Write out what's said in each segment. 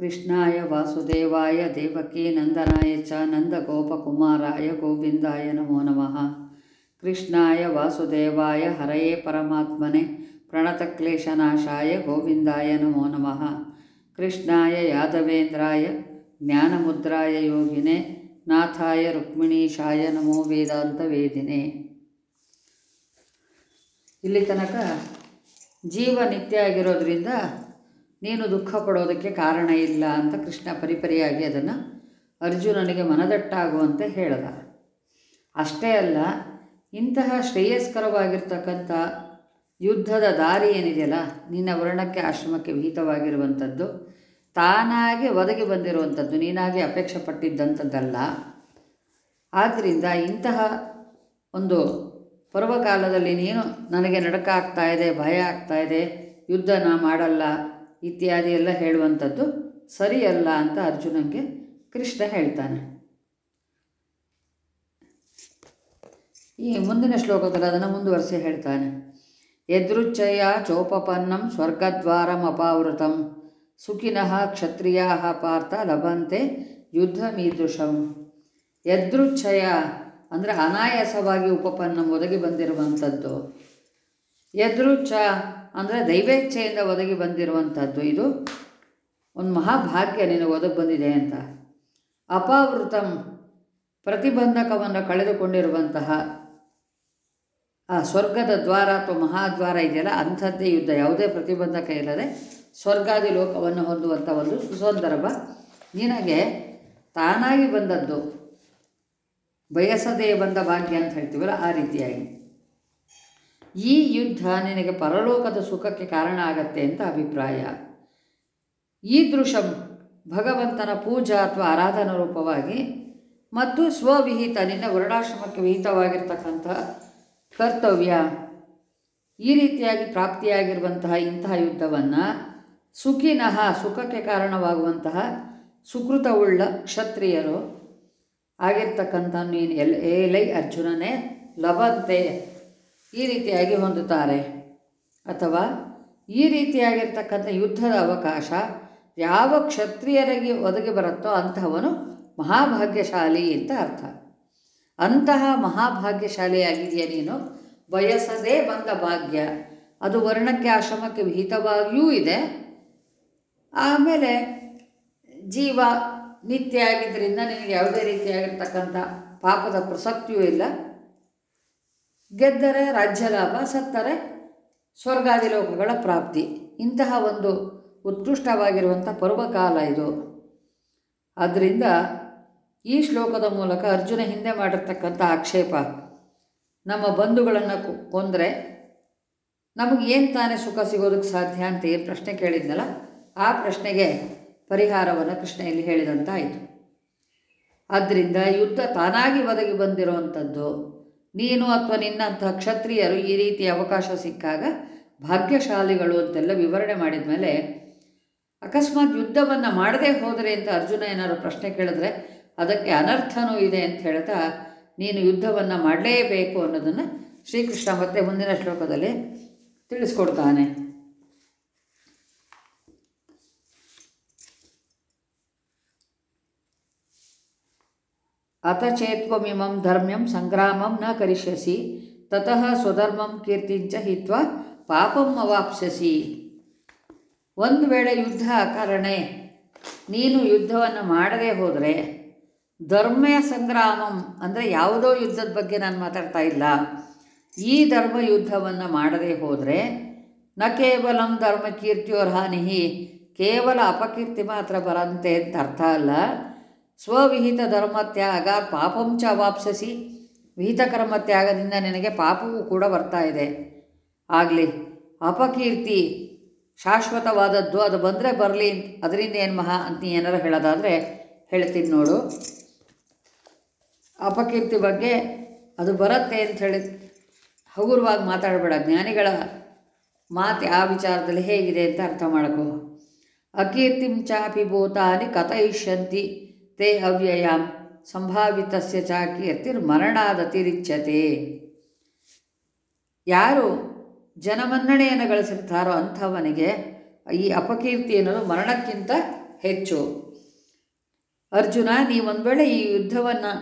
ಕೃಷ್ಣಾಯ ವಾಸುದೇವಾಯ ದೇವಕೀ ನಂದನಾಯ ಚ ನಂದಗೋಪಕುಮಾರಾಯ ಗೋವಿಂದಾಯ ನಮೋ ನಮಃ. ಕೃಷ್ಣಾಯ ವಾಸುದೇವಾಯ ಹರಯೇ ಪರಮಾತ್ಮನೆ ಪ್ರಣತಕ್ಲೇಶನಾಶಾಯ ಗೋವಿಂದಾಯ ನಮೋ ನಮಃ. ಕೃಷ್ಣಾಯ ಯಾದವೇಂದ್ರಾಯ ಜ್ಞಾನಮುದ್ರಾಯ ಯೋಗಿನೆ ನಾಥಾಯ ರುಕ್ಮಿಣೀಶಾಯ ನಮೋ ವೇದಾಂತ ವೇದಿನೆ. ಇಲ್ಲಿ ತನಕ ಜೀವ ನಿತ್ಯ ಆಗಿರೋದ್ರಿಂದ ನೀನು ದುಃಖ ಪಡೋದಕ್ಕೆ ಕಾರಣ ಇಲ್ಲ ಅಂತ ಕೃಷ್ಣ ಪರಿಪರಿಯಾಗಿ ಅದನ್ನು ಅರ್ಜುನನಿಗೆ ಮನದಟ್ಟಾಗುವಂತೆ ಹೇಳಿದ. ಅಷ್ಟೇ ಅಲ್ಲ, ಇಂತಹ ಶ್ರೇಯಸ್ಕರವಾಗಿರ್ತಕ್ಕಂಥ ಯುದ್ಧದ ದಾರಿ ಏನಿದೆಯಲ್ಲ, ನಿನ್ನ ವರ್ಣಕ್ಕೆ ಆಶ್ರಮಕ್ಕೆ ವಿಹಿತವಾಗಿರುವಂಥದ್ದು, ತಾನಾಗೆ ಒದಗಿ ಬಂದಿರುವಂಥದ್ದು, ನೀನಾಗಿ ಅಪೇಕ್ಷೆ ಪಟ್ಟಿದ್ದಂಥದ್ದಲ್ಲ ಆದ್ದರಿಂದ ಇಂತಹ ಒಂದು ಪರ್ವಕಾಲದಲ್ಲಿ ನೀನು ನನಗೆ ನಡಕ ಆಗ್ತಾ ಇದೆ, ಭಯ ಆಗ್ತಾ ಇದೆ, ಯುದ್ಧ ನಾ ಮಾಡಲ್ಲ ಇತ್ಯಾದಿ ಎಲ್ಲ ಹೇಳುವಂಥದ್ದು ಸರಿಯಲ್ಲ ಅಂತ ಅರ್ಜುನಂಗೆ ಕೃಷ್ಣ ಹೇಳ್ತಾನೆ. ಈ ಮುಂದಿನ ಶ್ಲೋಕದಲ್ಲಿ ಅದನ್ನು ಮುಂದುವರಿಸಿ ಹೇಳ್ತಾನೆ. ಯದೃಚ್ಛಯ ಚೋಪಪನ್ನಂ ಸ್ವರ್ಗದ್ವಾರಮಪಾವೃತಂ ಸುಖಿನಃ ಕ್ಷತ್ರಿಯ ಪಾರ್ಥ ಲಭಂತೆ ಯುದ್ಧ ಮೀದೃಶಂ ಯದೃಚ್ಛಯ ಅಂದರೆ ಅನಾಯಾಸವಾಗಿ ಉಪಪನ್ನಂ ಒದಗಿ ಬಂದಿರುವಂಥದ್ದು. ಯದೃಚ್ಛ ಅಂದರೆ ದೈವೇಚ್ಛೆಯಿಂದ ಒದಗಿ ಬಂದಿರುವಂಥದ್ದು ಇದು. ಒಂದು ಮಹಾಭಾಗ್ಯ ನಿನಗೆ ಒದಗಿ ಬಂದಿದೆ ಅಂತ. ಅಪಾವೃತಂ ಪ್ರತಿಬಂಧಕವನ್ನು ಕಳೆದುಕೊಂಡಿರುವಂತಹ ಆ ಸ್ವರ್ಗದ ದ್ವಾರ ಅಥವಾ ಮಹಾದ್ವಾರ ಇದೆಯಲ್ಲ, ಅಂಥದ್ದೇ ಯುದ್ಧ. ಯಾವುದೇ ಪ್ರತಿಬಂಧಕ ಇಲ್ಲದೆ ಸ್ವರ್ಗಾದಿ ಲೋಕವನ್ನು ಹೊಂದುವಂಥ ಒಂದು ಸುಸಂದರ್ಭ. ನಿನಗೆ ತಾನಾಗಿ ಬಂದದ್ದು ಬಯಸದೇ ಬಂದ ಭಾಗ್ಯ ಅಂತ ಹೇಳ್ತೀವಲ್ಲ, ಆ ರೀತಿಯಾಗಿ. ಈ ಯುದ್ಧ ನಿನಗೆ ಪರಲೋಕದ ಸುಖಕ್ಕೆ ಕಾರಣ ಆಗತ್ತೆ ಅಂತ ಅಭಿಪ್ರಾಯ. ಈ ದೃಶ್ಯ ಭಗವಂತನ ಪೂಜಾ ಅಥವಾ ಆರಾಧನಾ ರೂಪವಾಗಿ ಮತ್ತು ಸ್ವವಿಹಿತ ನಿನ್ನ ವರ್ಣಾಶ್ರಮಕ್ಕೆ ವಿಹಿತವಾಗಿರ್ತಕ್ಕಂಥ ಕರ್ತವ್ಯ. ಈ ರೀತಿಯಾಗಿ ಪ್ರಾಪ್ತಿಯಾಗಿರುವಂತಹ ಇಂತಹ ಯುದ್ಧವನ್ನು ಸುಖಿನಃ ಸುಖಕ್ಕೆ ಕಾರಣವಾಗುವಂತಹ ಸುಕೃತವುಳ್ಳ ಕ್ಷತ್ರಿಯರು ಆಗಿರ್ತಕ್ಕಂಥ ನೀನು ಎಲ್ ಏಲೈ ಅರ್ಜುನನೇ ಲಭಂತೆ. ಈ ರೀತಿಯಾಗಿ ಹೊಂದುತ್ತಾರೆ. ಅಥವಾ ಈ ರೀತಿಯಾಗಿರ್ತಕ್ಕಂಥ ಯುದ್ಧದ ಅವಕಾಶ ಯಾವ ಕ್ಷತ್ರಿಯರಿಗೆ ಒದಗಿ ಬರುತ್ತೋ ಅಂತಹವನು ಮಹಾಭಾಗ್ಯಶಾಲಿ ಅಂತ ಅರ್ಥ. ಅಂತಹ ಮಹಾಭಾಗ್ಯಶಾಲಿಯಾಗಿದೆಯಾ ನೀನು? ಬಯಸದೇ ಬಂದ ಭಾಗ್ಯ. ಅದು ವರ್ಣಕ್ಕೆ ಆಶ್ರಮಕ್ಕೆ ವಿಹಿತವಾಗಿಯೂ ಇದೆ. ಆಮೇಲೆ ಜೀವ ನಿತ್ಯ ಆಗಿದ್ದರಿಂದ ನಿನಗೆ ಯಾವುದೇ ರೀತಿಯಾಗಿರ್ತಕ್ಕಂಥ ಪಾಪದ ಪ್ರಸಕ್ತಿಯೂ ಇಲ್ಲ. ಗೆದ್ದರೆ ರಾಜ್ಯ ಲಾಭ, ಸತ್ತರೆ ಸ್ವರ್ಗಾದಿ ಲೋಕಗಳ ಪ್ರಾಪ್ತಿ. ಇಂತಹ ಒಂದು ಉತ್ಕೃಷ್ಟವಾಗಿರುವಂಥ ಪರ್ವಕಾಲ ಇದು. ಆದ್ದರಿಂದ ಈ ಶ್ಲೋಕದ ಮೂಲಕ ಅರ್ಜುನ ಹಿಂದೆ ಮಾಡಿರ್ತಕ್ಕಂಥ ಆಕ್ಷೇಪ, ನಮ್ಮ ಬಂಧುಗಳನ್ನು ಕೊಂದರೆ ನಮಗೆ ಏನು ತಾನೇ ಸುಖ ಸಿಗೋದಕ್ಕೆ ಸಾಧ್ಯ ಅಂತ ಏನು ಪ್ರಶ್ನೆ ಕೇಳಿದ್ನಲ್ಲ, ಆ ಪ್ರಶ್ನೆಗೆ ಪರಿಹಾರವನ್ನು ಕೃಷ್ಣೆಯಲ್ಲಿ ಹೇಳಿದಂತಾಯಿತು. ಆದ್ದರಿಂದ ಯುದ್ಧ ತಾನಾಗಿ ಒದಗಿ ಬಂದಿರುವಂಥದ್ದು ನೀನು ಅಥವಾ ನಿನ್ನಂತಹ ಕ್ಷತ್ರಿಯರು ಈ ರೀತಿ ಅವಕಾಶ ಸಿಕ್ಕಾಗ ಭಾಗ್ಯಶಾಲಿಗಳು ಅಂತೆಲ್ಲ ವಿವರಣೆ ಮಾಡಿದ ಮೇಲೆ ಅಕಸ್ಮಾತ್ ಯುದ್ಧವನ್ನು ಮಾಡದೇ ಹೋದರೆ ಅಂತ ಅರ್ಜುನ ಏನಾದ್ರು ಪ್ರಶ್ನೆ ಕೇಳಿದ್ರೆ ಅದಕ್ಕೆ ಅನರ್ಥನೂ ಇದೆ ಅಂತ ಹೇಳ್ತಾ ನೀನು ಯುದ್ಧವನ್ನು ಮಾಡಲೇಬೇಕು ಅನ್ನೋದನ್ನು ಶ್ರೀಕೃಷ್ಣ ಮತ್ತೆ ಮುಂದಿನ ಶ್ಲೋಕದಲ್ಲಿ ತಿಳಿಸ್ಕೊಡ್ತಾನೆ. ಅಥ ಚೇತ್ವಮಿಮಂ ಧರ್ಮ್ಯಂ ಸಂಗ್ರಾಮಂ ನ ಕರಿಷ್ಯಸಿ ತತಃ ಸ್ವಧರ್ಮಂ ಕೀರ್ತಿಂಚ ಹಿತ್ವ ಪಾಪಂ ಅವಾಪ್ಸ್ಯಸಿ ಒಂದು ವೇಳೆ ಯುದ್ಧ ಕಾರಣೆ ನೀನು ಯುದ್ಧವನ್ನು ಮಾಡದೇ ಹೋದರೆ ಧರ್ಮ ಸಂಗ್ರಾಮಂ ಅಂದರೆ ಯಾವುದೋ ಯುದ್ಧದ ಬಗ್ಗೆ ನಾನು ಮಾತಾಡ್ತಾ ಇಲ್ಲ. ಈ ಧರ್ಮ ಯುದ್ಧವನ್ನು ಮಾಡದೇ ಹೋದರೆ ನ ಕೇವಲಂ ಧರ್ಮ ಕೀರ್ತಿಯೋರ್ ಹಾನಿ ಕೇವಲ ಅಪಕೀರ್ತಿ ಮಾತ್ರ ಬರಂತೆ ಅಂತ ಅರ್ಥ ಅಲ್ಲ. ಸ್ವವಿಹಿತ ಧರ್ಮ ತ್ಯಾಗ ಪಾಪಂಚ ವಾಪ್ಸಸಿ. ವಿಹಿತ ಕರ್ಮ ತ್ಯಾಗದಿಂದ ನಿನಗೆ ಪಾಪವೂ ಕೂಡ ಬರ್ತಾ ಇದೆ. ಆಗಲಿ, ಅಪಕೀರ್ತಿ ಶಾಶ್ವತವಾದದ್ದು ಅದು ಬಂದರೆ ಬರಲಿ. ಅದರಿಂದ ಏನು ಮಹಾ ಅಂತ ಏನಾರು ಹೇಳೋದಾದರೆ ಹೇಳ್ತೀನಿ ನೋಡು. ಅಪಕೀರ್ತಿ ಬಗ್ಗೆ ಅದು ಬರುತ್ತೆ ಅಂತ ಹೇಳಿ ಹಗುರವಾಗಿ ಮಾತಾಡಬೇಡ. ಜ್ಞಾನಿಗಳ ಮಾತು ಆ ವಿಚಾರದಲ್ಲಿ ಹೇಗಿದೆ ಅಂತ ಅರ್ಥ ಮಾಡಕೋ. ಅಕೀರ್ತಿಂ ಚಾಪಿ ಭೂತಾನಿ ಕಥಯಿಷ್ಯಂತಿ. ತೇ ಅವ್ಯಯಾಂ ಸಂಭಾವಿತಸ್ಯ ಚ ಕೀರ್ತಿರ್ ಮರಣಾದತಿರಿಚ್ಯತೆ ಯಾರು ಜನಮನ್ನಣೆಯನ್ನು ಗಳಿಸಿರ್ತಾರೋ ಅಂಥವನಿಗೆ ಈ ಅಪಕೀರ್ತಿ ಅನ್ನೋದು ಮರಣಕ್ಕಿಂತ ಹೆಚ್ಚು. ಅರ್ಜುನ ನೀ ಒಂದು ವೇಳೆ ಈ ಯುದ್ಧವನ್ನು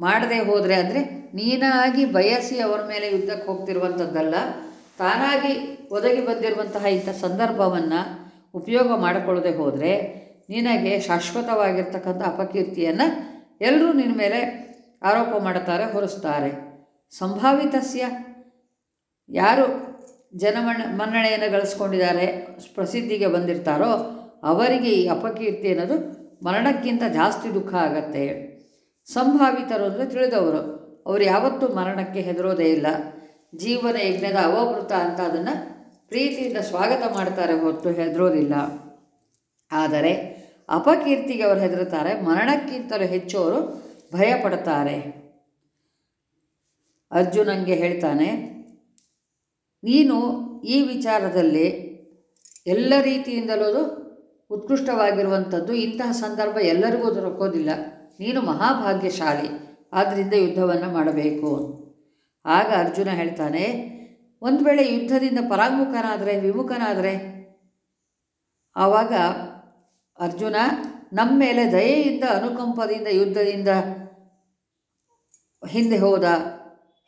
ಮಾಡದೆ ಹೋದರೆ ಅಂದರೆ ನೀನಾಗಿ ಬಯಸಿ ಅವರ ಮೇಲೆ ಯುದ್ಧಕ್ಕೆ ಹೋಗ್ತಿರುವಂಥದ್ದಲ್ಲ ತಾನಾಗಿ ಒದಗಿ ಬಂದಿರುವಂತಹ ಇಂಥ ಸಂದರ್ಭವನ್ನು ಉಪಯೋಗ ಮಾಡಿಕೊಳ್ಳದೆ ಹೋದರೆ ನಿನಗೆ ಶಾಶ್ವತವಾಗಿರ್ತಕ್ಕಂಥ ಅಪಕೀರ್ತಿಯನ್ನು ಎಲ್ಲರೂ ನಿನ್ನ ಮೇಲೆ ಆರೋಪ ಮಾಡುತ್ತಾರೆ, ಹೊರಿಸ್ತಾರೆ. ಸಂಭಾವಿತಸ್ಯ. ಯಾರು ಜನಮಣ್ಣ ಮನ್ನಣೆಯನ್ನು ಗಳಿಸ್ಕೊಂಡಿದ್ದಾರೆ, ಪ್ರಸಿದ್ಧಿಗೆ ಬಂದಿರ್ತಾರೋ ಅವರಿಗೆ ಈ ಅಪಕೀರ್ತಿ ಅನ್ನೋದು ಮರಣಕ್ಕಿಂತ ಜಾಸ್ತಿ ದುಃಖ ಆಗತ್ತೆ. ಸಂಭಾವಿತರು ಅಂದರೆ ತಿಳಿದವರು. ಅವರು ಯಾವತ್ತೂ ಮರಣಕ್ಕೆ ಹೆದರೋದೇ ಇಲ್ಲ. ಜೀವನ ಯಜ್ಞದ ಅವಭೃತ ಅಂತ ಅದನ್ನು ಪ್ರೀತಿಯಿಂದ ಸ್ವಾಗತ ಮಾಡ್ತಾರೆ ಹೊರತು ಹೆದರೋದಿಲ್ಲ. ಆದರೆ ಅಪಕೀರ್ತಿಗೆ ಅವರು ಹೆದರುತ್ತಾರೆ, ಮರಣಕ್ಕಿಂತಲೂ ಹೆಚ್ಚು ಅವರು ಭಯಪಡ್ತಾರೆ ಅರ್ಜುನಂಗೆ ಹೇಳ್ತಾನೆ, ನೀನು ಈ ವಿಚಾರದಲ್ಲಿ ಎಲ್ಲ ರೀತಿಯಿಂದಲೂ ಉತ್ಕೃಷ್ಟವಾಗಿರುವಂಥದ್ದು, ಇಂತಹ ಸಂದರ್ಭ ಎಲ್ಲರಿಗೂ ದೊರಕೋದಿಲ್ಲ. ನೀನು ಮಹಾಭಾಗ್ಯಶಾಲಿ ಆದ್ದರಿಂದ ಯುದ್ಧವನ್ನು ಮಾಡಬೇಕು. ಆಗ ಅರ್ಜುನ ಹೇಳ್ತಾನೆ, ಒಂದು ವೇಳೆ ಯುದ್ಧದಿಂದ ಪರಾಂಗುಖನಾದರೆ ವಿಮುಖನಾದರೆ, ಆವಾಗ ಅರ್ಜುನ ನಮ್ಮ ಮೇಲೆ ದಯೆಯಿಂದ, ಅನುಕಂಪದಿಂದ, ಯುದ್ಧದಿಂದ ಹಿಂದೆ ಹೋದ,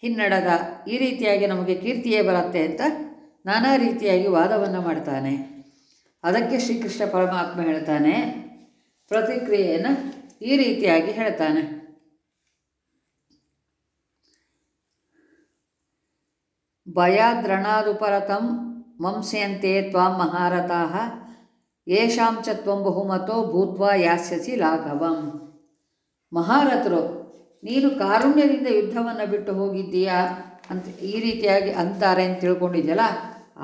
ಹಿನ್ನಡದ ಈ ರೀತಿಯಾಗಿ ನಮಗೆ ಕೀರ್ತಿಯೇ ಬರುತ್ತೆ ಅಂತ ನಾನಾ ರೀತಿಯಾಗಿ ವಾದವನ್ನು ಮಾಡ್ತಾನೆ. ಅದಕ್ಕೆ ಶ್ರೀಕೃಷ್ಣ ಪರಮಾತ್ಮ ಹೇಳ್ತಾನೆ, ಪ್ರತಿಕ್ರಿಯೆಯನ್ನು ಈ ರೀತಿಯಾಗಿ ಹೇಳ್ತಾನೆ. ಭಯಾದ್ರಣಾದುಪರತಂ ಮಂಸ್ಯಂತೆ ತ್ವಾ ಮಹಾರಥಾಃ ಯೇಷಾಂ ಚ ತ್ವಂ ಬಹುಮತೋ ಭೂತ್ವಾ ಯಾಸ್ಯಸಿ ಲಾಘವಂ ಮಹಾರಥರು, ನೀನು ಕಾರುಣ್ಯದಿಂದ ಯುದ್ಧವನ್ನು ಬಿಟ್ಟು ಹೋಗಿದ್ದೀಯಾ? ಅಂತ ಈ ರೀತಿಯಾಗಿ ಅಂತಾರೆ ಅಂತ ತಿಳ್ಕೊಂಡಿದ್ಯಲ್ಲ?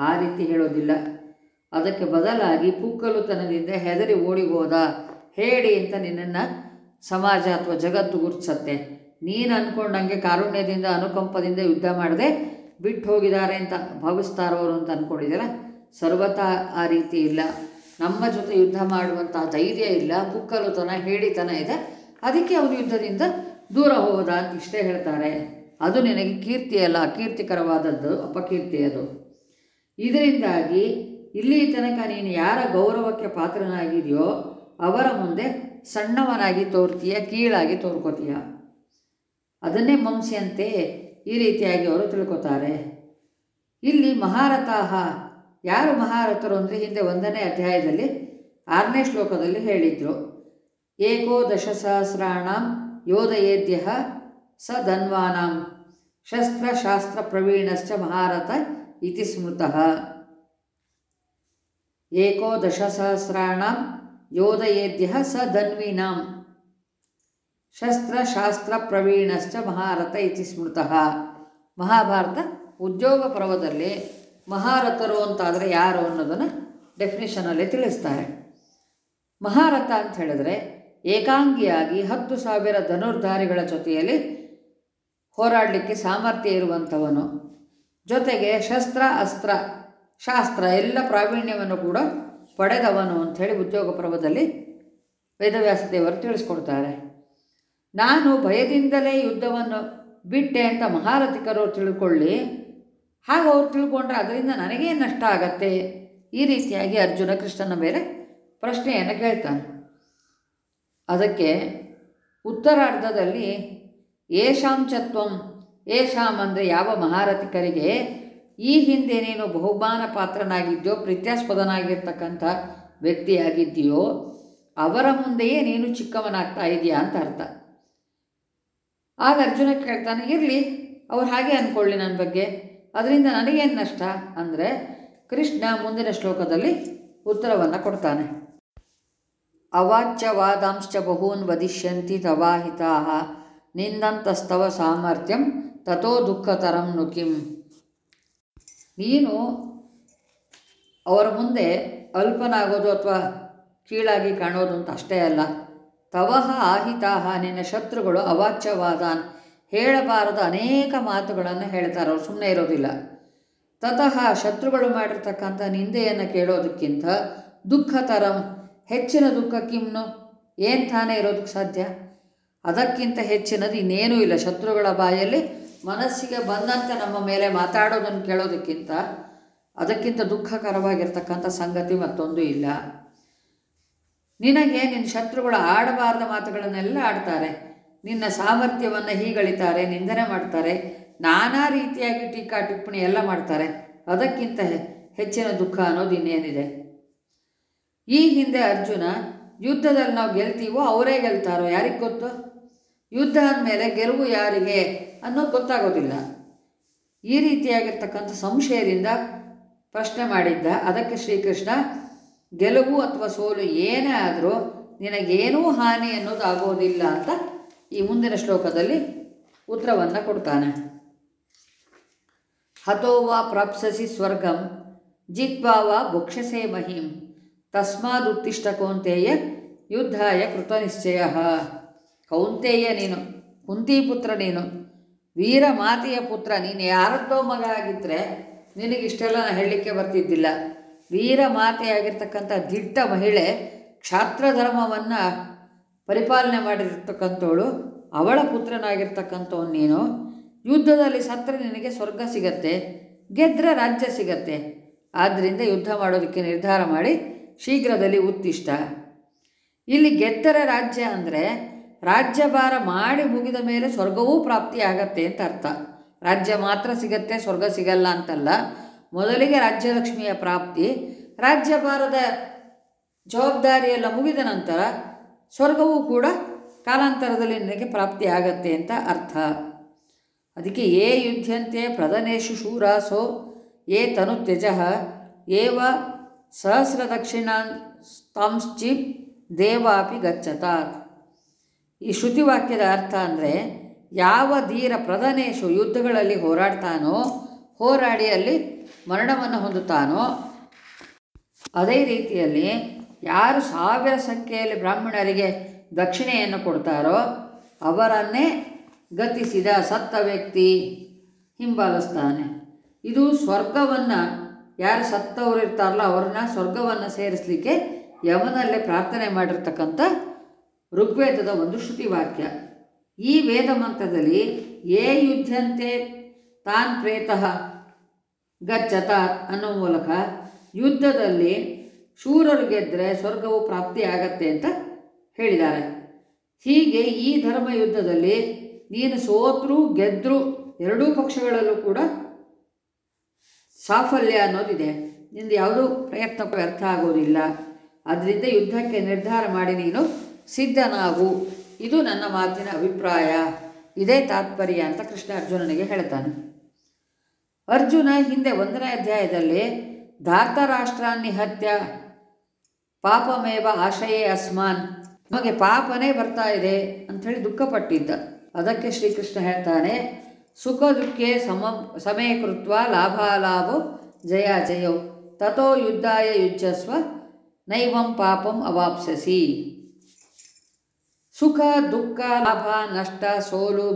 ಆ ರೀತಿ ಹೇಳೋದಿಲ್ಲ. ಅದಕ್ಕೆ ಬದಲಾಗಿ ಪುಕ್ಕಲುತನದಿಂದ ಹೆದರಿ ಓಡಿ ಹೋದ ಹೇಳಿ ಅಂತ ನಿನ್ನನ್ನು ಸಮಾಜ ಅಥವಾ ಜಗತ್ತು ಗುರುತಿಸತ್ತೆ. ನೀನು ಅಂದ್ಕೊಂಡಂಗೆ ಕಾರುಣ್ಯದಿಂದ, ಅನುಕಂಪದಿಂದ ಯುದ್ಧ ಮಾಡದೆ ಬಿಟ್ಟು ಹೋಗಿದ್ದಾರೆ ಅಂತ ಭಾವಿಸ್ತಾರವರು ಅಂತ ಅಂದ್ಕೊಂಡಿದ್ದೀರ ಸರ್ವತಾ ಆ ರೀತಿ ಇಲ್ಲ. ನಮ್ಮ ಜೊತೆ ಯುದ್ಧ ಮಾಡುವಂತಹ ಧೈರ್ಯ ಇಲ್ಲ ಕುಕ್ಕಲುತನ ಹೇಳಿತನ ಇದೆ. ಅದಕ್ಕೆ ಅವನು ಯುದ್ಧದಿಂದ ದೂರ ಹೋದ ಅಂತ ಇಷ್ಟೇ ಹೇಳ್ತಾರೆ. ಅದು ನಿನಗೆ ಕೀರ್ತಿಯಲ್ಲ ಅಕೀರ್ತಿಕರವಾದದ್ದು ಅಪಕೀರ್ತಿ ಅದು. ಇದರಿಂದಾಗಿ ಇಲ್ಲಿ ತನಕ ನೀನು ಯಾರ ಗೌರವಕ್ಕೆ ಪಾತ್ರನಾಗಿದೆಯೋ, ಅವರ ಮುಂದೆ ಸಣ್ಣವನಾಗಿ ತೋರ್ತೀಯ, ಕೀಳಾಗಿ ತೋರ್ಕೋತೀಯ. ಅದನ್ನೇ ಮಂಸೆಯಂತೆ ಈ ರೀತಿಯಾಗಿ ಅವರು ತಿಳ್ಕೊತಾರೆ. ಇಲ್ಲಿ ಮಹಾರಥಾಹ ಯಾರು ಮಹಾರಥರು ಅಂದರೆ ಹಿಂದೆ ಒಂದನೇ ಅಧ್ಯಾಯದಲ್ಲಿ ಆರನೇ ಶ್ಲೋಕದಲ್ಲಿ ಹೇಳಿದರು. ಏಕೋ ದಶಸಹಸ್ರಾಣ ಯೋಧಯೇದ್ಯ ಸ ಧನ್ವಾನಾಂ ಶಸ್ತ್ರಶಾಸ್ತ್ರ ಪ್ರವೀಣಶ್ಚ ಮಹಾರಥ ಇತಿ ಸ್ಮೃತಃ. ಏಕೋ ದಶಸಹಸ್ರಾಣ ಯೋಧಯೇದ್ಯ ಸ ಧನ್ವೀನಾಂ ಶಸ್ತ್ರಶಾಸ್ತ್ರ ಪ್ರವೀಣಶ್ಚ ಮಹಾರಥ ಇತಿ ಸ್ಮೃತಃ. ಮಹಾಭಾರತ ಉದ್ಯೋಗ ಪರ್ವದಲ್ಲಿ ಮಹಾರಥರು ಅಂತಾದರೆ ಯಾರು ಅನ್ನೋದನ್ನು ಡೆಫಿನಿಷನಲ್ಲಿ ತಿಳಿಸ್ತಾರೆ. ಮಹಾರಥ ಅಂತ ಹೇಳಿದ್ರೆ ಏಕಾಂಗಿಯಾಗಿ ಹತ್ತು ಸಾವಿರ ಧನುರ್ಧಾರಿಗಳ ಜೊತೆಯಲ್ಲಿ ಹೋರಾಡಲಿಕ್ಕೆ ಸಾಮರ್ಥ್ಯ ಇರುವಂಥವನು. ಜೊತೆಗೆ ಶಸ್ತ್ರ, ಅಸ್ತ್ರ, ಶಾಸ್ತ್ರ ಎಲ್ಲ ಪ್ರಾವೀಣ್ಯವನ್ನು ಕೂಡ ಪಡೆದವನು ಅಂಥೇಳಿ ಉದ್ಯೋಗ ಪರ್ವದಲ್ಲಿ ವೇದವ್ಯಾಸ ದೇವರು ತಿಳಿಸ್ಕೊಡ್ತಾರೆ. ನಾನು ಭಯದಿಂದಲೇ ಯುದ್ಧವನ್ನು ಬಿಟ್ಟೆ ಅಂತ ಮಹಾರಥಿಕರು ತಿಳ್ಕೊಳ್ಳಿ. ಹಾಗೆ ಅವ್ರು ತಿಳ್ಕೊಂಡ್ರೆ ಅದರಿಂದ ನನಗೇನು ನಷ್ಟ ಆಗತ್ತೆ. ಈ ರೀತಿಯಾಗಿ ಅರ್ಜುನ ಕೃಷ್ಣನ ಮೇಲೆ ಪ್ರಶ್ನೆಯನ್ನು ಕೇಳ್ತಾನೆ. ಅದಕ್ಕೆ ಉತ್ತರಾರ್ಧದಲ್ಲಿ ಏಷಾಂ ಚತ್ವಂ ಏಷಾಂ ಅಂದರೆ ಯಾವ ಮಹಾರಥಿಕರಿಗೆ ಈ ಹಿಂದೆ ನೀನು ಬಹುಮಾನ ಪಾತ್ರನಾಗಿದ್ಯೋ, ಪ್ರೀತ್ಯಾಸ್ಪದನಾಗಿರ್ತಕ್ಕಂಥ ವ್ಯಕ್ತಿಯಾಗಿದ್ದೀಯೋ, ಅವರ ಮುಂದೆಯೇ ನೀನು ಚಿಕ್ಕವನಾಗ್ತಾ ಇದೆಯಾ ಅಂತ ಅರ್ಥ. ಆಗ ಅರ್ಜುನ ಕೇಳ್ತಾನೆ, ಇರಲಿ, ಅವ್ರು ಹಾಗೆ ಅಂದ್ಕೊಳ್ಳಿ ನನ್ನ ಬಗ್ಗೆ. ಅದರಿಂದ ನನಗೇನು ನಷ್ಟ ಅಂದರೆ ಕೃಷ್ಣ ಮುಂದಿನ ಶ್ಲೋಕದಲ್ಲಿ ಉತ್ತರವನ್ನು ಕೊಡ್ತಾನೆ. ಅವಾಚ್ಯವಾದಾಂಶ ಬಹೂನ್ ವದಿಷ್ಯಂತಿ ತವಾಹಿತಾ ನಿಂದಂತಸ್ತವ ಸಾಮರ್ಥ್ಯಂ ತಥೋ ದುಃಖತರಂ ನುಕಿಂ ನೀನು ಅವರ ಮುಂದೆ ಅಲ್ಪನಾಗೋದು ಅಥವಾ ಕೀಳಾಗಿ ಕಾಣೋದು ಅಂತ ಅಷ್ಟೇ ಅಲ್ಲ. ತವಹ ಆಹಿತಾಹ, ನಿನ್ನ ಶತ್ರುಗಳು ಅವಾಚ್ಯವಾದಾನ್ ಹೇಳಬಾರದ ಅನೇಕ ಮಾತುಗಳನ್ನು ಹೇಳ್ತಾರೆ. ಅವ್ರು ಸುಮ್ಮನೆ ಇರೋದಿಲ್ಲ. ತತಃ ಶತ್ರುಗಳು ಮಾಡಿರ್ತಕ್ಕಂಥ ನಿಂದೆಯನ್ನು ಕೇಳೋದಕ್ಕಿಂತ ದುಃಖತರಂ ಹೆಚ್ಚಿನ ದುಃಖ ಕಿಮ್ನು, ಏನು ತಾನೇ ಇರೋದಕ್ಕೆ ಸಾಧ್ಯ? ಅದಕ್ಕಿಂತ ಹೆಚ್ಚಿನದು ಇನ್ನೇನೂ ಇಲ್ಲ. ಶತ್ರುಗಳ ಬಾಯಲ್ಲಿ ಮನಸ್ಸಿಗೆ ಬಂದಂತೆ ನಮ್ಮ ಮೇಲೆ ಮಾತಾಡೋದನ್ನು ಕೇಳೋದಕ್ಕಿಂತ ಅದಕ್ಕಿಂತ ದುಃಖಕರವಾಗಿರ್ತಕ್ಕಂಥ ಸಂಗತಿ ಮತ್ತೊಂದು ಇಲ್ಲ. ನಿನಗೆ ನಿನ್ನ ಶತ್ರುಗಳು ಆಡಬಾರದ ಮಾತುಗಳನ್ನೆಲ್ಲ ಆಡ್ತಾರೆ. ನಿನ್ನ ಸಾಮರ್ಥ್ಯವನ್ನು ಹೀಗಳಿತಾರೆ, ನಿಂದನೆ ಮಾಡ್ತಾರೆ, ನಾನಾ ರೀತಿಯಾಗಿ ಟೀಕಾ ಟಿಪ್ಪಣಿ ಎಲ್ಲ ಮಾಡ್ತಾರೆ, ಅದಕ್ಕಿಂತ ಹೆಚ್ಚಿನ ದುಃಖ ಅನ್ನೋದು ಇನ್ನೇನಿದೆ? ಈ ಹಿಂದೆ ಅರ್ಜುನ ಯುದ್ಧದಲ್ಲಿ ನಾವು ಗೆಲ್ತೀವೋ ಅವರೇ ಗೆಲ್ತಾರೋ ಯಾರಿಗೆ ಗೊತ್ತು? ಯುದ್ಧ ಅಂದಮೇಲೆ ಗೆಲುವು ಯಾರಿಗೆ ಅನ್ನೋದು ಗೊತ್ತಾಗೋದಿಲ್ಲ. ಈ ರೀತಿಯಾಗಿರ್ತಕ್ಕಂಥ ಸಂಶಯದಿಂದ ಪ್ರಶ್ನೆ ಮಾಡಿದ್ದ, ಅದಕ್ಕೆ ಶ್ರೀಕೃಷ್ಣ, ಗೆಲುವು ಅಥವಾ ಸೋಲು ಏನೇ ಆದರೂ ನಿನಗೇನೂ ಹಾನಿ ಅನ್ನೋದು ಆಗೋದಿಲ್ಲ ಅಂತ ಈ ಮುಂದಿನ ಶ್ಲೋಕದಲ್ಲಿ ಉತ್ತರವನ್ನು ಕೊಡ್ತಾನೆ. ಹತೋ ವಾ ಪ್ರಾಪ್ಸಸಿ ಸ್ವರ್ಗಂ, ಜಿತ್ವಾ ವಾ ಭುಕ್ಷಸೆ ಮಹಿಂ ತಸ್ಮಾದುತ್ತಿಷ್ಟ ಕೌಂತೆಯ ಯುದ್ಧಾಯ ಕೃತನಿಶ್ಚಯ ಕೌಂತೆಯ ನೀನು ಕುಂತಿಪುತ್ರ ನೀನು, ವೀರ ಮಾತೆಯ ಪುತ್ರ, ನೀನು ಯಾರದ್ದೋ ಮಗ ಆಗಿದ್ದರೆ ನಿನಗಿಷ್ಟೆಲ್ಲ ನಾನು ಹೇಳಲಿಕ್ಕೆ ಬರ್ತಿದ್ದಿಲ್ಲ. ವೀರ ಮಾತೆಯಾಗಿರ್ತಕ್ಕಂಥ ದಿಟ್ಟ ಮಹಿಳೆ ಕ್ಷಾತ್ರ ಧರ್ಮವನ್ನು ಪರಿಪಾಲನೆ ಮಾಡಿರ್ತಕ್ಕಂಥವಳು, ಅವಳ ಪುತ್ರನಾಗಿರ್ತಕ್ಕಂಥವನು ನೀನು. ಯುದ್ಧದಲ್ಲಿ ಸತ್ತರೆ ನಿನಗೆ ಸ್ವರ್ಗ ಸಿಗತ್ತೆ ಗೆದ್ದರೆ ರಾಜ್ಯ ಸಿಗತ್ತೆ. ಆದ್ದರಿಂದ ಯುದ್ಧ ಮಾಡೋದಕ್ಕೆ ನಿರ್ಧಾರ ಮಾಡಿ ಶೀಘ್ರದಲ್ಲಿ ಉತ್ತಿಷ್ಟ ಇಲ್ಲಿ ಗೆದ್ದರೆ ರಾಜ್ಯ ಅಂದರೆ ರಾಜ್ಯಭಾರ ಮಾಡಿ ಮುಗಿದ ಮೇಲೆ ಸ್ವರ್ಗವೂ ಪ್ರಾಪ್ತಿಯಾಗತ್ತೆ ಅಂತ ಅರ್ಥ. ರಾಜ್ಯ ಮಾತ್ರ ಸಿಗತ್ತೆ, ಸ್ವರ್ಗ ಸಿಗಲ್ಲ ಅಂತಲ್ಲ. ಮೊದಲಿಗೆ ರಾಜ್ಯಲಕ್ಷ್ಮಿಯ ಪ್ರಾಪ್ತಿ, ರಾಜ್ಯಭಾರದ ಜವಾಬ್ದಾರಿಯೆಲ್ಲ ಮುಗಿದ ನಂತರ ಸ್ವರ್ಗವೂ ಕೂಡ ಕಾಲಾಂತರದಲ್ಲಿ ನಿನಗೆ ಪ್ರಾಪ್ತಿಯಾಗತ್ತೆ ಅಂತ ಅರ್ಥ. ಅದಕ್ಕೆ ಏ ಯುದ್ಧಂತೆ ಪ್ರಧನೇಶು ಶೂರಾಸೋ ಏ ತನು ತ್ಯಜ, ಏವ ಸಹಸ್ರ ದಕ್ಷಿಣಾಂಸ್ತಾಂಶ್ಚಿ ದೇವಾಪಿ ಗಚ್ಚತಾತ್ ಈ ಶ್ರುತಿವಾಕ್ಯದ ಅರ್ಥ ಅಂದರೆ, ಯಾವ ಧೀರ ಪ್ರಧಾನೇಶು ಯುದ್ಧಗಳಲ್ಲಿ ಹೋರಾಡ್ತಾನೋ, ಹೋರಾಡಿ ಅಲ್ಲಿ ಮರಣವನ್ನು ಹೊಂದುತ್ತಾನೋ, ಅದೇ ರೀತಿಯಲ್ಲಿ ಯಾರು ಸಾವಿರ ಸಂಖ್ಯೆಯಲ್ಲಿ ಬ್ರಾಹ್ಮಣರಿಗೆ ದಕ್ಷಿಣೆಯನ್ನು ಕೊಡ್ತಾರೋ ಅವರನ್ನೇ ಗತಿಸಿದ ಸತ್ತ ವ್ಯಕ್ತಿ ಹಿಂಬಾಲಿಸ್ತಾನೆ. ಇದು ಸ್ವರ್ಗವನ್ನು ಯಾರು ಸತ್ತವರು ಇರ್ತಾರಲ್ಲ ಅವ್ರನ್ನ ಸ್ವರ್ಗವನ್ನು ಸೇರಿಸಲಿಕ್ಕೆ ಯಮನಲ್ಲೇ ಪ್ರಾರ್ಥನೆ ಮಾಡಿರ್ತಕ್ಕಂಥ ಋಗ್ವೇದದ ಒಂದು ಶ್ರುತಿವಾಕ್ಯ. ಈ ವೇದ ಮಂತ್ರದಲ್ಲಿ ಏ ಯುದ್ಧಂತೆ ತಾನ್ ಪ್ರೇತಃ ಗಚ್ಚತ ಅನ್ನೋ ಮೂಲಕ ಯುದ್ಧದಲ್ಲಿ ಶೂರರು ಗೆದ್ದರೆ ಸ್ವರ್ಗವು ಪ್ರಾಪ್ತಿಯಾಗತ್ತೆ ಅಂತ ಹೇಳಿದ್ದಾರೆ. ಹೀಗೆ ಈ ಧರ್ಮ ಯುದ್ಧದಲ್ಲಿ ನೀನು ಸೋತರೂ ಗೆದ್ದರೂ ಎರಡೂ ಪಕ್ಷಗಳಲ್ಲೂ ಕೂಡ ಸಾಫಲ್ಯ ಅನ್ನೋದಿದೆ. ನಿಂದು ಯಾವುದೂ ಪ್ರಯತ್ನ ವ್ಯರ್ಥ ಆಗೋದಿಲ್ಲ. ಅದರಿಂದ ಯುದ್ಧಕ್ಕೆ ನಿರ್ಧಾರ ಮಾಡಿ ನೀನು ಸಿದ್ಧನಾಗು. ಇದು ನನ್ನ ಮಾತಿನ ಅಭಿಪ್ರಾಯ. ಇದೇ ತಾತ್ಪರ್ಯ ಅಂತ ಕೃಷ್ಣ ಅರ್ಜುನನಿಗೆ ಹೇಳ್ತಾನೆ. ಅರ್ಜುನ ಹಿಂದೆ ಒಂದನೇ ಅಧ್ಯಾಯದಲ್ಲಿ ಧಾರ್ತರಾಷ್ಟ್ರಾನ್ನಿಹತ್ಯ ಪಾಪಮೇವ ಆಶಯೇ ಅಸ್ಮಾನ್. ನಮಗೆ ಪಾಪನೇ ಬರ್ತಾ ಇದೆ ಅಂಥೇಳಿ ದುಃಖಪಟ್ಟಿದ್ದ. ಅದಕ್ಕೆ ಶ್ರೀಕೃಷ್ಣ ಹೇಳ್ತಾನೆ, ಸುಖ ದುಃಖೇ ಸಮ ಸಮಯ ಕೃತ್ವ ಲಾಭಾಲಾಭೋ ಜಯ ಜಯೋ. ತಥೋ ಯುದ್ಧಾಯ ಯುಜಸ್ವ ನೈವಂ ಪಾಪಂ ಅವಾಪ್ಸಸಿ ಸುಖ, ದುಃಖ, ಲಾಭ, ನಷ್ಟ, ಸೋಲು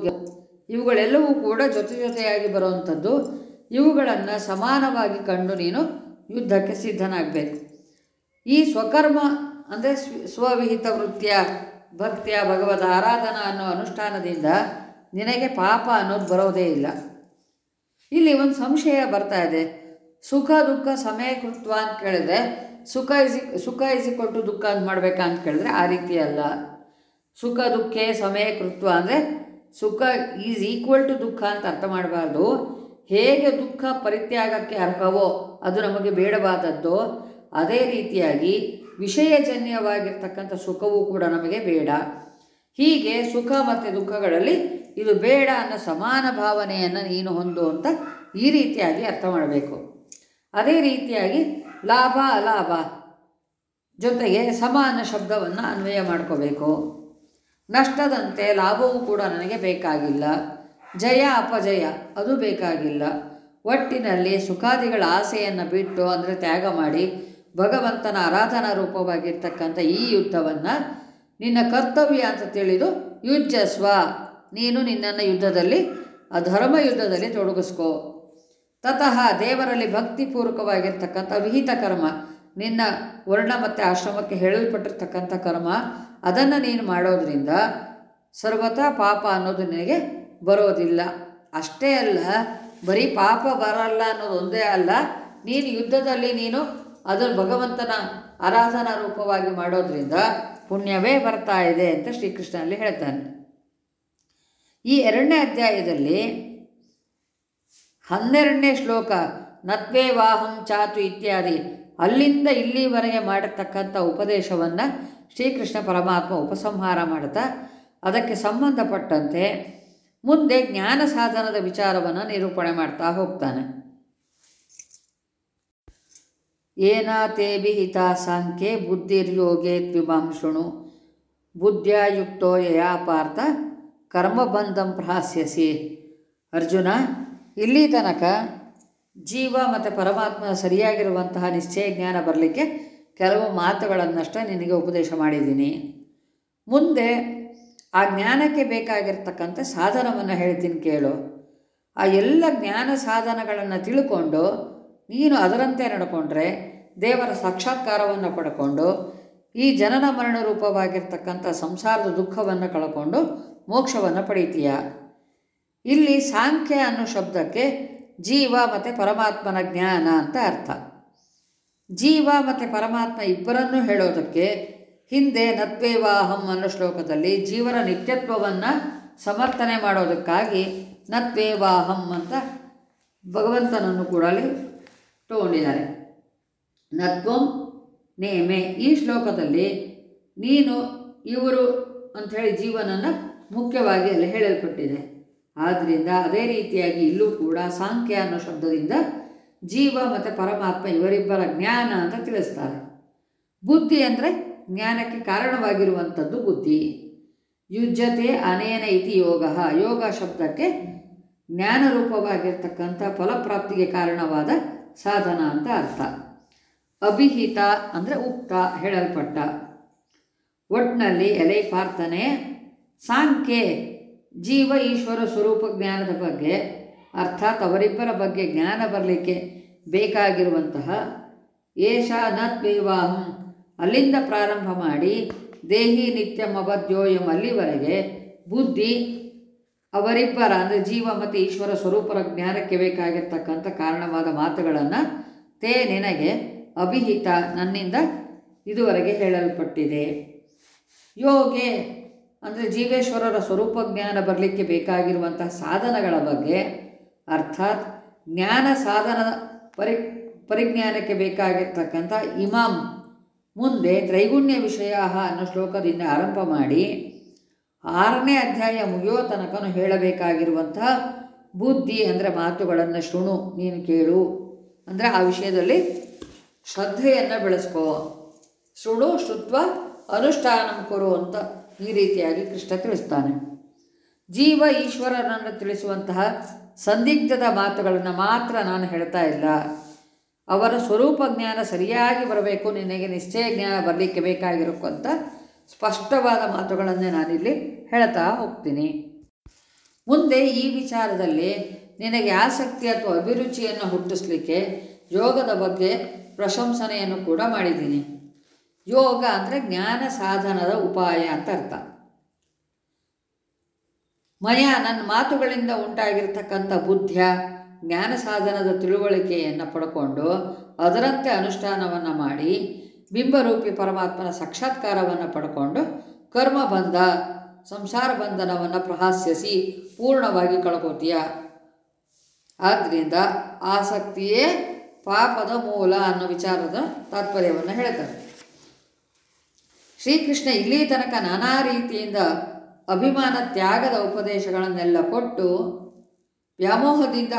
ಇವುಗಳೆಲ್ಲವೂ ಕೂಡ ಜೊತೆ ಜೊತೆಯಾಗಿ ಬರುವಂಥದ್ದು. ಇವುಗಳನ್ನು ಸಮಾನವಾಗಿ ಕಂಡು ನೀನು ಯುದ್ಧಕ್ಕೆ ಸಿದ್ಧನಾಗಬೇಕು. ಈ ಸ್ವಕರ್ಮ ಅಂದರೆ ಸ್ವ, ಸ್ವವಿಹಿತ ವೃತ್ತಿಯ ಭಕ್ತಿಯ, ಭಗವದ ಆರಾಧನಾ ಅನ್ನೋ ಅನುಷ್ಠಾನದಿಂದ ನಿನಗೆ ಪಾಪ ಅನ್ನೋದು ಬರೋದೇ ಇಲ್ಲ. ಇಲ್ಲಿ ಒಂದು ಸಂಶಯ ಬರ್ತಾ ಇದೆ. ಸುಖ, ದುಃಖ, ಸಮಯ ಕೃತ್ವ ಅಂತ ಕೇಳಿದ್ರೆ ಸುಖ ಇಸಿ, ಸುಖ ಇಸಿಕೊಟ್ಟು ದುಃಖ ಅಂತ ಮಾಡಬೇಕಾ ಅಂತ ಕೇಳಿದ್ರೆ ಆ ರೀತಿ ಅಲ್ಲ. ಸುಖ, ದುಃಖ, ಸಮಯ ಕೃತ್ವ ಅಂದರೆ ಸುಖ ಈಸ್ ಈಕ್ವಲ್ ಟು ದುಃಖ ಅಂತ ಅರ್ಥ ಮಾಡಬಾರ್ದು. ಹೇಗೆ ದುಃಖ ಪರಿತ್ಯಾಗಕ್ಕೆ ಅರ್ಹವೋ ಅದು ನಮಗೆ ಬೇಡವಾದದ್ದು. ಅದೇ ರೀತಿಯಾಗಿ ವಿಷಯಜನ್ಯವಾಗಿರ್ತಕ್ಕಂಥ ಸುಖವೂ ಕೂಡ ನಮಗೆ ಬೇಡ. ಹೀಗೆ ಸುಖ ಮತ್ತು ದುಃಖಗಳಲ್ಲಿ ಇದು ಬೇಡ ಅನ್ನೋ ಸಮಾನ ಭಾವನೆಯನ್ನು ನೀನು ಹೊಂದು ಅಂತ ಈ ರೀತಿಯಾಗಿ ಅರ್ಥ ಮಾಡಬೇಕು. ಅದೇ ರೀತಿಯಾಗಿ ಲಾಭ ಅಲಾಭ ಜೊತೆಗೆ ಸಮಾನ ಶಬ್ದವನ್ನು ಅನ್ವಯ ಮಾಡ್ಕೋಬೇಕು. ನಷ್ಟದಂತೆ ಲಾಭವೂ ಕೂಡ ನನಗೆ ಬೇಕಾಗಿಲ್ಲ. ಜಯ ಅಪಜಯ ಅದು ಬೇಕಾಗಿಲ್ಲ. ಒಟ್ಟಿನಲ್ಲಿ ಸುಖಾದಿಗಳ ಆಸೆಯನ್ನು ಬಿಟ್ಟು ಅಂದರೆ ತ್ಯಾಗ ಮಾಡಿ ಭಗವಂತನ ಆರಾಧನಾ ರೂಪವಾಗಿರ್ತಕ್ಕಂಥ ಈ ಯುದ್ಧವನ್ನು ನಿನ್ನ ಕರ್ತವ್ಯ ಅಂತ ತಿಳಿದು ಯುಜಸ್ವ ನೀನು ನಿನ್ನನ್ನು ಯುದ್ಧದಲ್ಲಿ ಆ ಧರ್ಮ ಯುದ್ಧದಲ್ಲಿ ತೊಡಗಿಸ್ಕೋ. ತತಃ ದೇವರಲ್ಲಿ ಭಕ್ತಿಪೂರ್ವಕವಾಗಿರ್ತಕ್ಕಂಥ ವಿಹಿತ ಕರ್ಮ, ನಿನ್ನ ವರ್ಣ ಮತ್ತು ಆಶ್ರಮಕ್ಕೆ ಹೇಳಲ್ಪಟ್ಟಿರ್ತಕ್ಕಂಥ ಕರ್ಮ, ಅದನ್ನು ನೀನು ಮಾಡೋದ್ರಿಂದ ಸರ್ವತಾ ಪಾಪ ಅನ್ನೋದು ನಿನಗೆ ಬರೋದಿಲ್ಲ. ಅಷ್ಟೇ ಅಲ್ಲ, ಬರೀ ಪಾಪ ಬರಲ್ಲ ಅನ್ನೋದು ಒಂದೇ ಅಲ್ಲ, ನೀನು ಯುದ್ಧದಲ್ಲಿ ನೀನು ಅದನ್ನು ಭಗವಂತನ ಆರಾಧನಾ ರೂಪವಾಗಿ ಮಾಡೋದ್ರಿಂದ ಪುಣ್ಯವೇ ಬರ್ತಾ ಇದೆ ಅಂತ ಶ್ರೀಕೃಷ್ಣನಲ್ಲಿ ಹೇಳ್ತಾನೆ. ಈ ಎರಡನೇ ಅಧ್ಯಾಯದಲ್ಲಿ ಹನ್ನೆರಡನೇ ಶ್ಲೋಕ, ನತ್ವೇ ವಾಹಂ ಚಾತು ಇತ್ಯಾದಿ, ಅಲ್ಲಿಂದ ಇಲ್ಲಿವರೆಗೆ ಮಾಡತಕ್ಕಂಥ ಉಪದೇಶವನ್ನು ಶ್ರೀಕೃಷ್ಣ ಪರಮಾತ್ಮ ಉಪಸಂಹಾರ ಮಾಡ್ತಾ ಅದಕ್ಕೆ ಸಂಬಂಧಪಟ್ಟಂತೆ ಮುಂದೆ ಜ್ಞಾನ ಸಾಧನದ ವಿಚಾರವನ್ನು ನಿರೂಪಣೆ ಮಾಡ್ತಾ ಹೋಗ್ತಾನೆ. ಏನಾತೇ ವಿಹಿತ ಸಾಂಖ್ಯೆ ಬುದ್ಧಿರ್ಯೋಗೇ ತ್ವಿಮಾಂ ಬುದ್ಧಿಯುಕ್ತೋ ಬುದ್ಧ್ಯಾಯುಕ್ತೋ ಯಯಾ ಪಾರ್ಥ ಕರ್ಮಬಂಧಂ ಪ್ರಹಾಸ್ಯಸಿ. ಅರ್ಜುನ, ಇಲ್ಲಿ ತನಕ ಜೀವ ಮತ್ತು ಪರಮಾತ್ಮ ಸರಿಯಾಗಿರುವಂತಹ ನಿಶ್ಚಯ ಜ್ಞಾನ ಬರಲಿಕ್ಕೆ ಕೆಲವು ಮಾತುಗಳನ್ನಷ್ಟೇ ನಿನಗೆ ಉಪದೇಶ ಮಾಡಿದ್ದೀನಿ. ಮುಂದೆ ಆ ಜ್ಞಾನಕ್ಕೆ ಬೇಕಾಗಿರ್ತಕ್ಕಂಥ ಸಾಧನವನ್ನು ಹೇಳ್ತೀನಿ ಕೇಳು. ಆ ಎಲ್ಲ ಜ್ಞಾನ ಸಾಧನಗಳನ್ನು ತಿಳ್ಕೊಂಡು ನೀನು ಅದರಂತೆ ನಡ್ಕೊಂಡ್ರೆ ದೇವರ ಸಾಕ್ಷಾತ್ಕಾರವನ್ನು ಪಡ್ಕೊಂಡು, ಈ ಜನನ ಮರಣ ರೂಪವಾಗಿರ್ತಕ್ಕಂಥ ಸಂಸಾರದ ದುಃಖವನ್ನು ಕಳ್ಕೊಂಡು ಮೋಕ್ಷವನ್ನು ಪಡೀತೀಯ. ಇಲ್ಲಿ ಸಾಂಖ್ಯ ಅನ್ನೋ ಶಬ್ದಕ್ಕೆ ಜೀವ ಮತ್ತು ಪರಮಾತ್ಮನ ಜ್ಞಾನ ಅಂತ ಅರ್ಥ. ಜೀವ ಮತ್ತು ಪರಮಾತ್ಮ ಇಬ್ಬರನ್ನೂ ಹೇಳೋದಕ್ಕೆ ಹಿಂದೆ ನತ್ವೇವಾಹಂ ಅನ್ನೋ ಶ್ಲೋಕದಲ್ಲಿ ಜೀವನ ನಿತ್ಯತ್ವವನ್ನು ಸಮರ್ಥನೆ ಮಾಡೋದಕ್ಕಾಗಿ ನತ್ವೇವಾಹಂ ಅಂತ ಭಗವಂತನನ್ನು ಕೂಡ ಅಲ್ಲಿ ತಗೊಂಡಿದ್ದಾರೆ. ನತ್ವಂ ನೇಮೆ. ಈ ಶ್ಲೋಕದಲ್ಲಿ ನೀನು, ಇವರು ಅಂಥೇಳಿ ಜೀವನನ ಮುಖ್ಯವಾಗಿ ಅಲ್ಲಿ ಹೇಳಲ್ಪಟ್ಟಿದೆ. ಆದ್ದರಿಂದ ಅದೇ ರೀತಿಯಾಗಿ ಇಲ್ಲೂ ಕೂಡ ಸಾಂಖ್ಯ ಅನ್ನೋ ಶಬ್ದದಿಂದ ಜೀವ ಮತ್ತು ಪರಮಾತ್ಮ ಇವರಿಬ್ಬರ ಜ್ಞಾನ ಅಂತ ತಿಳಿಸ್ತಾರೆ. ಬುದ್ಧಿ ಅಂದರೆ ಜ್ಞಾನಕ್ಕೆ ಕಾರಣವಾಗಿರುವಂಥದ್ದು ಬುದ್ಧಿ. ಯುಜ್ಯತೆ ಅನೇನ ಇತಿ ಯೋಗ. ಯೋಗ ಶಬ್ದಕ್ಕೆ ಜ್ಞಾನ ರೂಪವಾಗಿರ್ತಕ್ಕಂಥ ಫಲಪ್ರಾಪ್ತಿಗೆ ಕಾರಣವಾದ ಸಾಧನ ಅಂತ ಅರ್ಥ. ಅಭಿಹಿತ ಅಂದರೆ ಉಕ್ತ, ಹೇಳಲ್ಪಟ್ಟ. ಒಟ್ಟಿನಲ್ಲಿ ಎಲೆ ಪಾರ್ಥನೆ, ಸಾಂಖ್ಯೆ, ಜೀವ ಈಶ್ವರ ಸ್ವರೂಪ ಜ್ಞಾನದ ಬಗ್ಗೆ, ಅರ್ಥಾತ್ ಅವರಿಬ್ಬರ ಬಗ್ಗೆ ಜ್ಞಾನ ಬರಲಿಕ್ಕೆ ಬೇಕಾಗಿರುವಂತಹ ಏಷ ನತ್ವೇವಾಹಂ ಅಲ್ಲಿಂದ ಪ್ರಾರಂಭ ಮಾಡಿ ದೇಹಿ ನಿತ್ಯ ಮಬದ್ಯೋಯಂ ಅಲ್ಲಿವರೆಗೆ ಬುದ್ಧಿ ಅವರಿಬ್ಬರ ಅಂದರೆ ಜೀವ ಮತ್ತು ಈಶ್ವರ ಸ್ವರೂಪರ ಜ್ಞಾನಕ್ಕೆ ಬೇಕಾಗಿರ್ತಕ್ಕಂಥ ಕಾರಣವಾದ ಮಾತುಗಳನ್ನು ತೇ ನಿನಗೆ ಅಭಿಹಿತ ನನ್ನಿಂದ ಇದುವರೆಗೆ ಹೇಳಲ್ಪಟ್ಟಿದೆ. ಯೋಗೆ ಅಂದರೆ ಜೀವೇಶ್ವರರ ಸ್ವರೂಪ ಜ್ಞಾನ ಬರಲಿಕ್ಕೆ ಬೇಕಾಗಿರುವಂತಹ ಸಾಧನಗಳ ಬಗ್ಗೆ, ಅರ್ಥಾತ್ ಜ್ಞಾನ ಸಾಧನ ಪರಿ, ಪರಿಜ್ಞಾನಕ್ಕೆ ಬೇಕಾಗಿರ್ತಕ್ಕಂಥ ಇಮಾಮ್ ಮುಂದೆ ತ್ರೈಗುಣ್ಯ ವಿಷಯ ಅನ್ನೋ ಶ್ಲೋಕದಿಂದ ಆರಂಭ ಮಾಡಿ, ಆರನೇ ಅಧ್ಯಾಯ ಮುಗಿಯೋ ತನಕನೂ ಹೇಳಬೇಕಾಗಿರುವಂತಹ ಬುದ್ಧಿ ಅಂದರೆ ಮಾತುಗಳನ್ನು ಶೃಣು, ನೀನು ಕೇಳು. ಅಂದರೆ ಆ ವಿಷಯದಲ್ಲಿ ಶ್ರದ್ಧೆಯನ್ನು ಬೆಳೆಸ್ಕೋ. ಶೃಣು ಶುತ್ವ ಅನುಷ್ಠಾನಂ ಕೊರು ಅಂತ ಈ ರೀತಿಯಾಗಿ ಕೃಷ್ಣ ತಿಳಿಸ್ತಾನೆ. ಜೀವ ಈಶ್ವರನನ್ನು ತಿಳಿಸುವಂತಹ ಸಂದಿಗ್ಧದ ಮಾತುಗಳನ್ನು ಮಾತ್ರ ನಾನು ಹೇಳ್ತಾ ಇಲ್ಲ. ಅವರ ಸ್ವರೂಪ ಜ್ಞಾನ ಸರಿಯಾಗಿ ಬರಬೇಕು, ನಿನಗೆ ನಿಶ್ಚಯ ಜ್ಞಾನ ಬರಲಿಕ್ಕೆ ಅಂತ ಸ್ಪಷ್ಟವಾದ ಮಾತುಗಳನ್ನೇ ನಾನಿಲ್ಲಿ ಹೇಳ್ತಾ ಹೋಗ್ತೀನಿ. ಮುಂದೆ ಈ ವಿಚಾರದಲ್ಲಿ ನಿನಗೆ ಆಸಕ್ತಿ ಅಥವಾ ಅಭಿರುಚಿಯನ್ನು ಹುಟ್ಟಿಸ್ಲಿಕ್ಕೆ ಯೋಗದ ಬಗ್ಗೆ ಪ್ರಶಂಸನೆಯನ್ನು ಕೂಡ ಮಾಡಿದ್ದೀನಿ. ಯೋಗ ಅಂದರೆ ಜ್ಞಾನ ಸಾಧನದ ಉಪಾಯ ಅಂತ ಅರ್ಥ. ಮಯ, ನನ್ನ ಮಾತುಗಳಿಂದ ಉಂಟಾಗಿರ್ತಕ್ಕಂಥ ಬುದ್ಧಿಯ, ಜ್ಞಾನ ಸಾಧನದ ತಿಳುವಳಿಕೆಯನ್ನು ಪಡ್ಕೊಂಡು ಅದರಂತೆ ಅನುಷ್ಠಾನವನ್ನು ಮಾಡಿ, ಬಿಂಬರೂಪಿ ಪರಮಾತ್ಮನ ಸಾಕ್ಷಾತ್ಕಾರವನ್ನು ಪಡ್ಕೊಂಡು ಕರ್ಮಬಂಧ ಸಂಸಾರ ಬಂಧನವನ್ನು ಪ್ರಹಾಸ್ಯಸಿ ಪೂರ್ಣವಾಗಿ ಕಳ್ಕೋತೀಯ. ಆದ್ದರಿಂದ ಆಸಕ್ತಿಯೇ ಪಾಪದ ಮೂಲ ಅನ್ನೋ ವಿಚಾರದ ತಾತ್ಪರ್ಯವನ್ನು ಹೇಳ್ತಾರೆ. ಶ್ರೀಕೃಷ್ಣ ಇಲ್ಲಿ ತನಕ ನಾನಾ ರೀತಿಯಿಂದ ಅಭಿಮಾನ ತ್ಯಾಗದ ಉಪದೇಶಗಳನ್ನೆಲ್ಲ ಕೊಟ್ಟು ವ್ಯಾಮೋಹದಿಂದ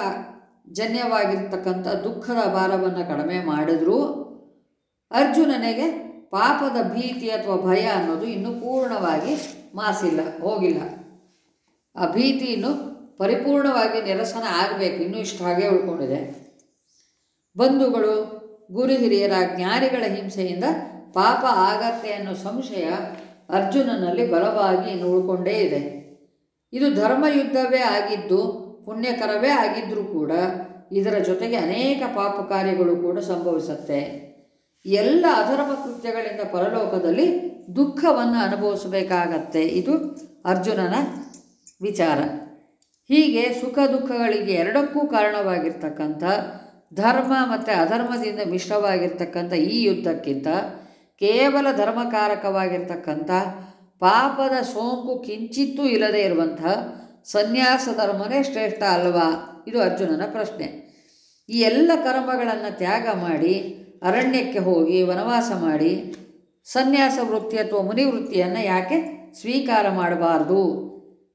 ಜನ್ಯವಾಗಿರ್ತಕ್ಕಂಥ ದುಃಖದ ಭಾರವನ್ನು ಕಡಿಮೆ ಮಾಡಿದ್ರೂ ಅರ್ಜುನನಿಗೆ ಪಾಪದ ಭೀತಿ ಅಥವಾ ಭಯ ಅನ್ನೋದು ಇನ್ನೂ ಪೂರ್ಣವಾಗಿ ಮಾಸಿಲ್ಲ, ಹೋಗಿಲ್ಲ. ಆ ಭೀತಿ ಪರಿಪೂರ್ಣವಾಗಿ ನಿರಸನ ಆಗಬೇಕು, ಇನ್ನೂ ಇಷ್ಟು ಹಾಗೆ ಉಳ್ಕೊಂಡಿದೆ. ಬಂಧುಗಳು, ಗುರು ಹಿರಿಯರ ಜ್ಞಾನಿಗಳ ಹಿಂಸೆಯಿಂದ ಪಾಪ ಆಗತ್ತೆ ಅನ್ನೋ ಸಂಶಯ ಅರ್ಜುನನಲ್ಲಿ ಬಲವಾಗಿ ನೋಡಿಕೊಂಡೇ ಇದೆ. ಇದು ಧರ್ಮಯುದ್ಧವೇ ಆಗಿದ್ದು ಪುಣ್ಯಕರವೇ ಆಗಿದ್ದರೂ ಕೂಡ ಇದರ ಜೊತೆಗೆ ಅನೇಕ ಪಾಪ ಕಾರ್ಯಗಳು ಕೂಡ ಸಂಭವಿಸುತ್ತೆ. ಎಲ್ಲ ಅಧರ್ಮ ಕೃತ್ಯಗಳಿಂದ ಪರಲೋಕದಲ್ಲಿ ದುಃಖವನ್ನು ಅನುಭವಿಸಬೇಕಾಗತ್ತೆ. ಇದು ಅರ್ಜುನನ ವಿಚಾರ. ಹೀಗೆ ಸುಖ ದುಃಖಗಳಿಗೆ ಎರಡಕ್ಕೂ ಕಾರಣವಾಗಿರ್ತಕ್ಕಂಥ ಧರ್ಮ ಮತ್ತು ಅಧರ್ಮದಿಂದ ಮಿಶ್ರವಾಗಿರ್ತಕ್ಕಂಥ ಈ ಯುದ್ಧಕ್ಕಿಂತ ಕೇವಲ ಧರ್ಮಕಾರಕವಾಗಿರ್ತಕ್ಕಂಥ ಪಾಪದ ಸೋಂಕು ಕಿಂಚಿತ್ತೂ ಇಲ್ಲದೆ ಇರುವಂಥ ಸನ್ಯಾಸ ಧರ್ಮನೇ ಶ್ರೇಷ್ಠ ಅಲ್ವಾ? ಇದು ಅರ್ಜುನನ ಪ್ರಶ್ನೆ. ಈ ಎಲ್ಲ ಕರ್ಮಗಳನ್ನು ತ್ಯಾಗ ಮಾಡಿ, ಅರಣ್ಯಕ್ಕೆ ಹೋಗಿ, ವನವಾಸ ಮಾಡಿ, ಸನ್ಯಾಸ ವೃತ್ತಿ ಅಥವಾ ಮುನಿವೃತ್ತಿಯನ್ನು ಯಾಕೆ ಸ್ವೀಕಾರ ಮಾಡಬಾರ್ದು?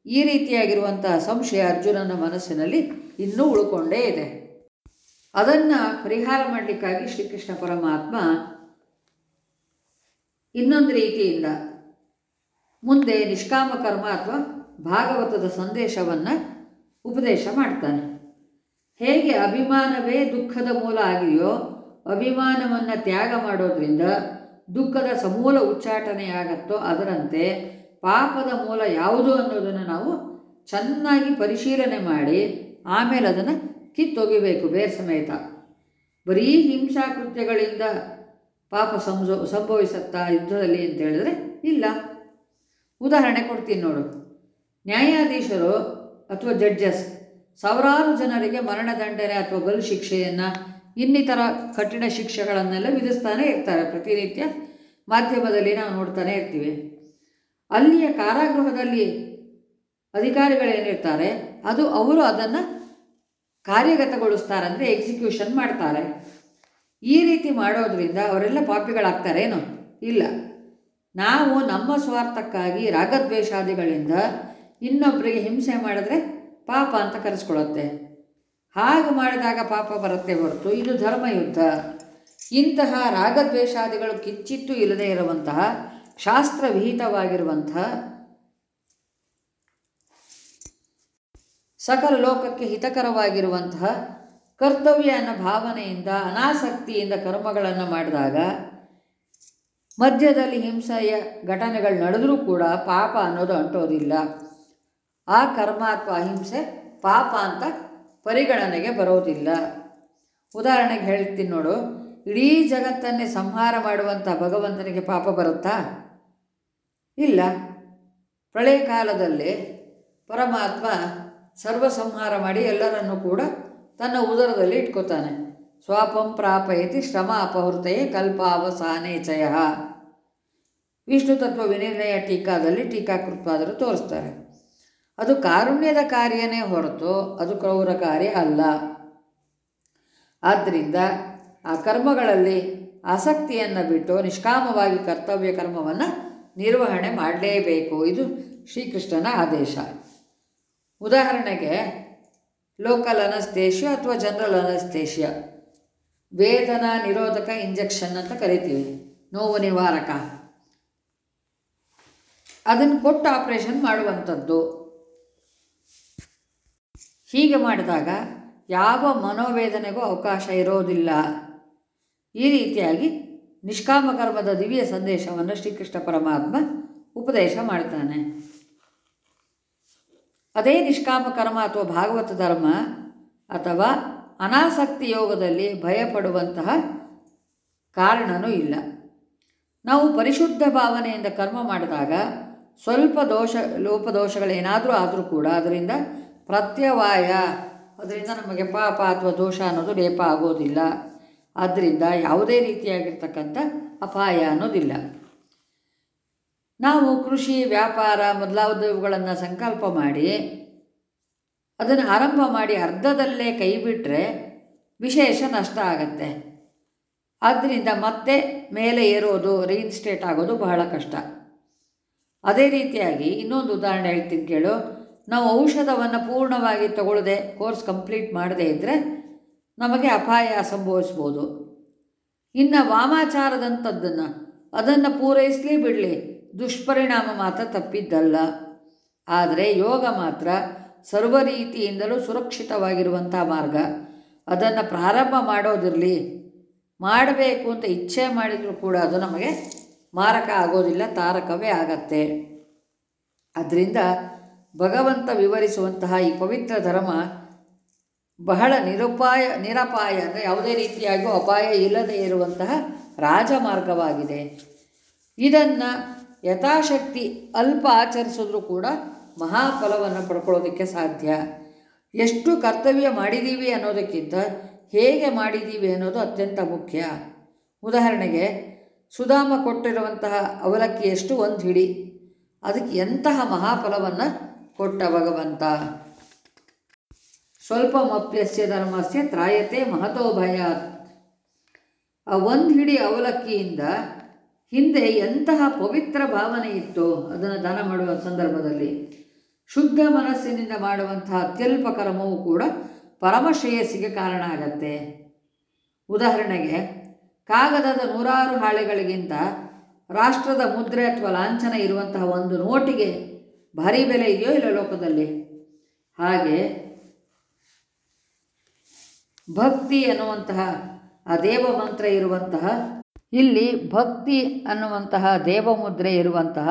ಈ ರೀತಿಯಾಗಿರುವಂತಹ ಸಂಶಯ ಅರ್ಜುನನ ಮನಸ್ಸಿನಲ್ಲಿ ಇನ್ನೂ ಉಳ್ಕೊಂಡೇ ಇದೆ. ಅದನ್ನು ಪರಿಹಾರ ಮಾಡಲಿಕ್ಕಾಗಿ ಶ್ರೀಕೃಷ್ಣ ಪರಮಾತ್ಮ ಇನ್ನೊಂದು ರೀತಿಯಿಂದ ಮುಂದೆ ನಿಷ್ಕಾಮ ಕರ್ಮ ಅಥವಾ ಭಾಗವತದ ಸಂದೇಶವನ್ನು ಉಪದೇಶ ಮಾಡ್ತಾನೆ. ಹೇಗೆ ಅಭಿಮಾನವೇ ದುಃಖದ ಮೂಲ ಆಗಿದೆಯೋ ಅಭಿಮಾನವನ್ನು ತ್ಯಾಗ ಮಾಡೋದ್ರಿಂದ ದುಃಖದ ಸಮೂಲ ಉಚ್ಚಾಟನೆಯಾಗತ್ತೋ ಅದರಂತೆ ಪಾಪದ ಮೂಲ ಯಾವುದು ಅನ್ನೋದನ್ನು ನಾವು ಚೆನ್ನಾಗಿ ಪರಿಶೀಲನೆ ಮಾಡಿ ಆಮೇಲೆ ಅದನ್ನು ಕಿತ್ತೊಗಿಬೇಕು ಬೇರೆ ಸಮೇತ. ಬರೀ ಹಿಂಸಾಕೃತ್ಯಗಳಿಂದ ಪಾಪ ಸಂಜೋ, ಸಂಭವಿಸುತ್ತಾ ಯುದ್ಧದಲ್ಲಿ ಅಂತ ಹೇಳಿದ್ರೆ ಇಲ್ಲ. ಉದಾಹರಣೆ ಕೊಡ್ತೀನಿ ನೋಡು. ನ್ಯಾಯಾಧೀಶರು ಅಥವಾ ಜಡ್ಜಸ್ ಸಾವಿರಾರು ಜನರಿಗೆ ಮರಣದಂಡನೆ ಅಥವಾ ಗಲ್ಲು ಶಿಕ್ಷೆಯನ್ನು ಇನ್ನಿತರ ಕಠಿಣ ಶಿಕ್ಷೆಗಳನ್ನೆಲ್ಲ ವಿಧಿಸ್ತಾನೆ ಇರ್ತಾರೆ. ಪ್ರತಿನಿತ್ಯ ಮಾಧ್ಯಮದಲ್ಲಿ ನಾವು ನೋಡ್ತಾನೆ ಇರ್ತೀವಿ. ಅಲ್ಲಿಯ ಕಾರಾಗೃಹದಲ್ಲಿ ಅಧಿಕಾರಿಗಳೇನಿರ್ತಾರೆ, ಅದು ಅವರು ಅದನ್ನು ಕಾರ್ಯಗತಗೊಳಿಸ್ತಾರೆ ಅಂದರೆ ಎಕ್ಸಿಕ್ಯೂಷನ್ ಮಾಡ್ತಾರೆ. ಈ ರೀತಿ ಮಾಡೋದ್ರಿಂದ ಅವರೆಲ್ಲ ಪಾಪಿಗಳಾಗ್ತಾರೇನು ಇಲ್ಲ. ನಾವು ನಮ್ಮ ಸ್ವಾರ್ಥಕ್ಕಾಗಿ ರಾಗದ್ವೇಷಾದಿಗಳಿಂದ ಇನ್ನೊಬ್ಬರಿಗೆ ಹಿಂಸೆ ಮಾಡಿದ್ರೆ ಪಾಪ ಅಂತ ಕರೆಸ್ಕೊಳ್ಳುತ್ತೆ. ಹಾಗೆ ಮಾಡಿದಾಗ ಪಾಪ ಬರುತ್ತೆ ಹೊರತು ಇದು ಧರ್ಮಯುದ್ಧ ಇಂತಹ ರಾಗದ್ವೇಷಾದಿಗಳು ಕಿಂಚಿತ್ತೂ ಇಲ್ಲದೇ ಇರುವಂತಹ ಶಾಸ್ತ್ರವಿಹಿತವಾಗಿರುವಂತಹ ಸಕಲ ಲೋಕಕ್ಕೆ ಹಿತಕರವಾಗಿರುವಂತಹ ಕರ್ತವ್ಯ ಅನ್ನೋ ಭಾವನೆಯಿಂದ, ಅನಾಸಕ್ತಿಯಿಂದ ಕರ್ಮಗಳನ್ನು ಮಾಡಿದಾಗ, ಮಧ್ಯದಲ್ಲಿ ಹಿಂಸೆಯ ಘಟನೆಗಳು ನಡೆದರೂ ಕೂಡ ಪಾಪ ಅನ್ನೋದು ಅಂಟೋದಿಲ್ಲ. ಆ ಕರ್ಮ ಅಥವಾ ಅಹಿಂಸೆ ಪಾಪ ಅಂತ ಪರಿಗಣನೆಗೆ ಬರೋದಿಲ್ಲ. ಉದಾಹರಣೆಗೆ ಹೇಳ್ತೀನಿ ನೋಡು, ಇಡೀ ಜಗತ್ತನ್ನೇ ಸಂಹಾರ ಮಾಡುವಂಥ ಭಗವಂತನಿಗೆ ಪಾಪ ಬರುತ್ತಾ? ಇಲ್ಲ. ಪ್ರಳಯ ಕಾಲದಲ್ಲಿ ಪರಮಾತ್ಮ ಸರ್ವ ಸಂಹಾರ ಮಾಡಿ ಎಲ್ಲರನ್ನು ಕೂಡ ತನ್ನ ಉದರದಲ್ಲಿ ಇಟ್ಕೋತಾನೆ. ಸ್ವಾಪಂ ಪ್ರಾಪಯತಿ ಶ್ರಮ ಅಪಹೃತೆಯೇ ಕಲ್ಪಾವಸಾನೇ ಚಯ ವಿಷ್ಣು ತತ್ವ ವಿನಿರ್ಣಯ ಟೀಕಾದಲ್ಲಿ ಟೀಕಾಕೃತ್ವಾದರೂ ತೋರಿಸ್ತಾರೆ. ಅದು ಕಾರುಣ್ಯದ ಕಾರ್ಯನೇ ಹೊರತು ಅದು ಕ್ರೌರ ಕಾರ್ಯ ಅಲ್ಲ. ಆದ್ದರಿಂದ ಆ ಕರ್ಮಗಳಲ್ಲಿ ಆಸಕ್ತಿಯನ್ನು ಬಿಟ್ಟು ನಿಷ್ಕಾಮವಾಗಿ ಕರ್ತವ್ಯ ಕರ್ಮವನ್ನು ನಿರ್ವಹಣೆ ಮಾಡಲೇಬೇಕು. ಇದು ಶ್ರೀಕೃಷ್ಣನ ಆದೇಶ. ಉದಾಹರಣೆಗೆ ಲೋಕಲ್ ಅನಸ್ತೇಷ್ಯ ಅಥವಾ ಜನರಲ್ ಅನಸ್ತೇಷ್ಯ ವೇದನಾ ನಿರೋಧಕ ಇಂಜೆಕ್ಷನ್ ಅಂತ ಕರಿತೀವಿ, ನೋವು ನಿವಾರಕ. ಅದನ್ನು ಕೊಟ್ಟು ಆಪ್ರೇಷನ್ ಮಾಡುವಂಥದ್ದು. ಹೀಗೆ ಮಾಡಿದಾಗ ಯಾವ ಮನೋವೇದನೆಗೂ ಅವಕಾಶ ಇರೋದಿಲ್ಲ. ಈ ರೀತಿಯಾಗಿ ನಿಷ್ಕಾಮಕರ್ಮದ ದಿವ್ಯ ಸಂದೇಶವನ್ನು ಶ್ರೀಕೃಷ್ಣ ಪರಮಾತ್ಮ ಉಪದೇಶ ಮಾಡ್ತಾನೆ. ಅದೇ ನಿಷ್ಕಾಮ ಕರ್ಮ ಅಥವಾ ಭಾಗವತ ಧರ್ಮ ಅಥವಾ ಅನಾಸಕ್ತಿ ಯೋಗದಲ್ಲಿ ಭಯಪಡುವಂತಹ ಕಾರಣನೂ ಇಲ್ಲ. ನಾವು ಪರಿಶುದ್ಧ ಭಾವನೆಯಿಂದ ಕರ್ಮ ಮಾಡಿದಾಗ ಸ್ವಲ್ಪ ದೋಷ, ಲೋಪದೋಷಗಳೇನಾದರೂ ಆದರೂ ಕೂಡ ಅದರಿಂದ ಪ್ರತ್ಯವಾಯ, ಅದರಿಂದ ನಮಗೆ ಪಾಪ ಅಥವಾ ದೋಷ ಅನ್ನೋದು ಲೇಪ ಆಗೋದಿಲ್ಲ. ಆದ್ದರಿಂದ ಯಾವುದೇ ರೀತಿಯಾಗಿರ್ತಕ್ಕಂಥ ಅಪಾಯ ಅನ್ನೋದಿಲ್ಲ. ನಾವು ಕೃಷಿ, ವ್ಯಾಪಾರ ಮೊದಲಾದವುಗಳನ್ನು ಸಂಕಲ್ಪ ಮಾಡಿ ಅದನ್ನು ಆರಂಭ ಮಾಡಿ ಅರ್ಧದಲ್ಲೇ ಕೈ ಬಿಟ್ಟರೆ ವಿಶೇಷ ನಷ್ಟ ಆಗತ್ತೆ. ಆದ್ದರಿಂದ ಮತ್ತೆ ಮೇಲೆ ಏರೋದು ರೀಇನ್ಸ್ಟೇಟ್ ಆಗೋದು ಬಹಳ ಕಷ್ಟ. ಅದೇ ರೀತಿಯಾಗಿ ಇನ್ನೊಂದು ಉದಾಹರಣೆ ಹೇಳ್ತೀನಿ ಕೇಳು. ನಾವು ಔಷಧವನ್ನು ಪೂರ್ಣವಾಗಿ ತಗೊಳ್ಳದೆ ಕೋರ್ಸ್ ಕಂಪ್ಲೀಟ್ ಮಾಡದೇ ಇದ್ದರೆ ನಮಗೆ ಅಪಾಯ ಸಂಭವಿಸ್ಬೋದು. ಇನ್ನು ವಾಮಾಚಾರದಂಥದ್ದನ್ನು ಅದನ್ನು ಪೂರೈಸಲಿ ಬಿಡಲಿ. ದುಷ್ಪರಿಣಾಮ ಮಾತ್ರ ತಪ್ಪಿದ್ದಲ್ಲ. ಆದರೆ ಯೋಗ ಮಾತ್ರ ಸರ್ವ ರೀತಿಯಿಂದಲೂ ಸುರಕ್ಷಿತವಾಗಿರುವಂಥ ಮಾರ್ಗ. ಅದನ್ನು ಪ್ರಾರಂಭ ಮಾಡೋದಿರಲಿ. ಮಾಡಬೇಕು ಅಂತ ಇಚ್ಛೆ ಮಾಡಿದರೂ ಕೂಡ ಅದು ನಮಗೆ ಮಾರಕ ಆಗೋದಿಲ್ಲ, ತಾರಕವೇ ಆಗತ್ತೆ. ಅದರಿಂದ ಭಗವಂತ ವಿವರಿಸುವಂತಹ ಈ ಪವಿತ್ರ ಧರ್ಮ ಬಹಳ ನಿರುಪಾಯ, ನಿರಪಾಯ ಅಂದರೆ ಯಾವುದೇ ರೀತಿಯಾಗಿಯೂ ಅಪಾಯ ಇಲ್ಲದೆ ಇರುವಂತಹ ರಾಜಮಾರ್ಗವಾಗಿದೆ. ಇದನ್ನು ಯಥಾಶಕ್ತಿ ಅಲ್ಪ ಆಚರಿಸಿದ್ರೂ ಕೂಡ ಮಹಾಫಲವನ್ನು ಪಡ್ಕೊಳ್ಳೋದಕ್ಕೆ ಸಾಧ್ಯ. ಎಷ್ಟು ಕರ್ತವ್ಯ ಮಾಡಿದ್ದೀವಿ ಅನ್ನೋದಕ್ಕಿಂತ ಹೇಗೆ ಮಾಡಿದ್ದೀವಿ ಅನ್ನೋದು ಅತ್ಯಂತ ಮುಖ್ಯ. ಉದಾಹರಣೆಗೆ, ಸುಧಾಮ ಕೊಟ್ಟಿರುವಂತಹ ಅವಲಕ್ಕಿಯಷ್ಟು ಒಂದು ಹಿಡಿ? ಅದಕ್ಕೆ ಎಂತಹ ಮಹಾಫಲವನ್ನು ಕೊಟ್ಟ ಭಗವಂತ? ಸ್ವಲ್ಪ ಮಪ್ಯಸ್ಯ ಧರ್ಮಸ್ಯ ತ್ರಾಯತೆ ಮಹತೋಭಯ ಆ ಒಂದು ಹಿಡಿ ಅವಲಕ್ಕಿಯಿಂದ ಹಿಂದೆ ಎಂತಹ ಪವಿತ್ರ ಭಾವನೆ ಇತ್ತು ಅದನ್ನು ದಾನ ಮಾಡುವ ಸಂದರ್ಭದಲ್ಲಿ ಶುದ್ಧ ಮನಸ್ಸಿನಿಂದ ಮಾಡುವಂತಹ ಅತ್ಯಲ್ಪ ಕರ್ಮವೂ ಕೂಡ ಪರಮಶ್ರೇಯಸ್ಸಿಗೆ ಕಾರಣ ಆಗತ್ತೆ. ಉದಾಹರಣೆಗೆ, ಕಾಗದದ ನೂರಾರು ಹಾಳೆಗಳಿಗಿಂತ ರಾಷ್ಟ್ರದ ಮುದ್ರೆ ಅಥವಾ ಲಾಂಛನ ಇರುವಂತಹ ಒಂದು ನೋಟಿಗೆ ಭಾರಿ ಬೆಲೆ ಇದೆಯೋ ಇಲ್ಲ ಲೋಕದಲ್ಲಿ? ಹಾಗೆ ಭಕ್ತಿ ಅನ್ನುವಂತಹ ಆ ದೇವ ಮಂತ್ರ ಇರುವಂತಹ ಇಲ್ಲಿ ಭಕ್ತಿ ಅನ್ನುವಂತಹ ದೇವಮುದ್ರೆ ಇರುವಂತಹ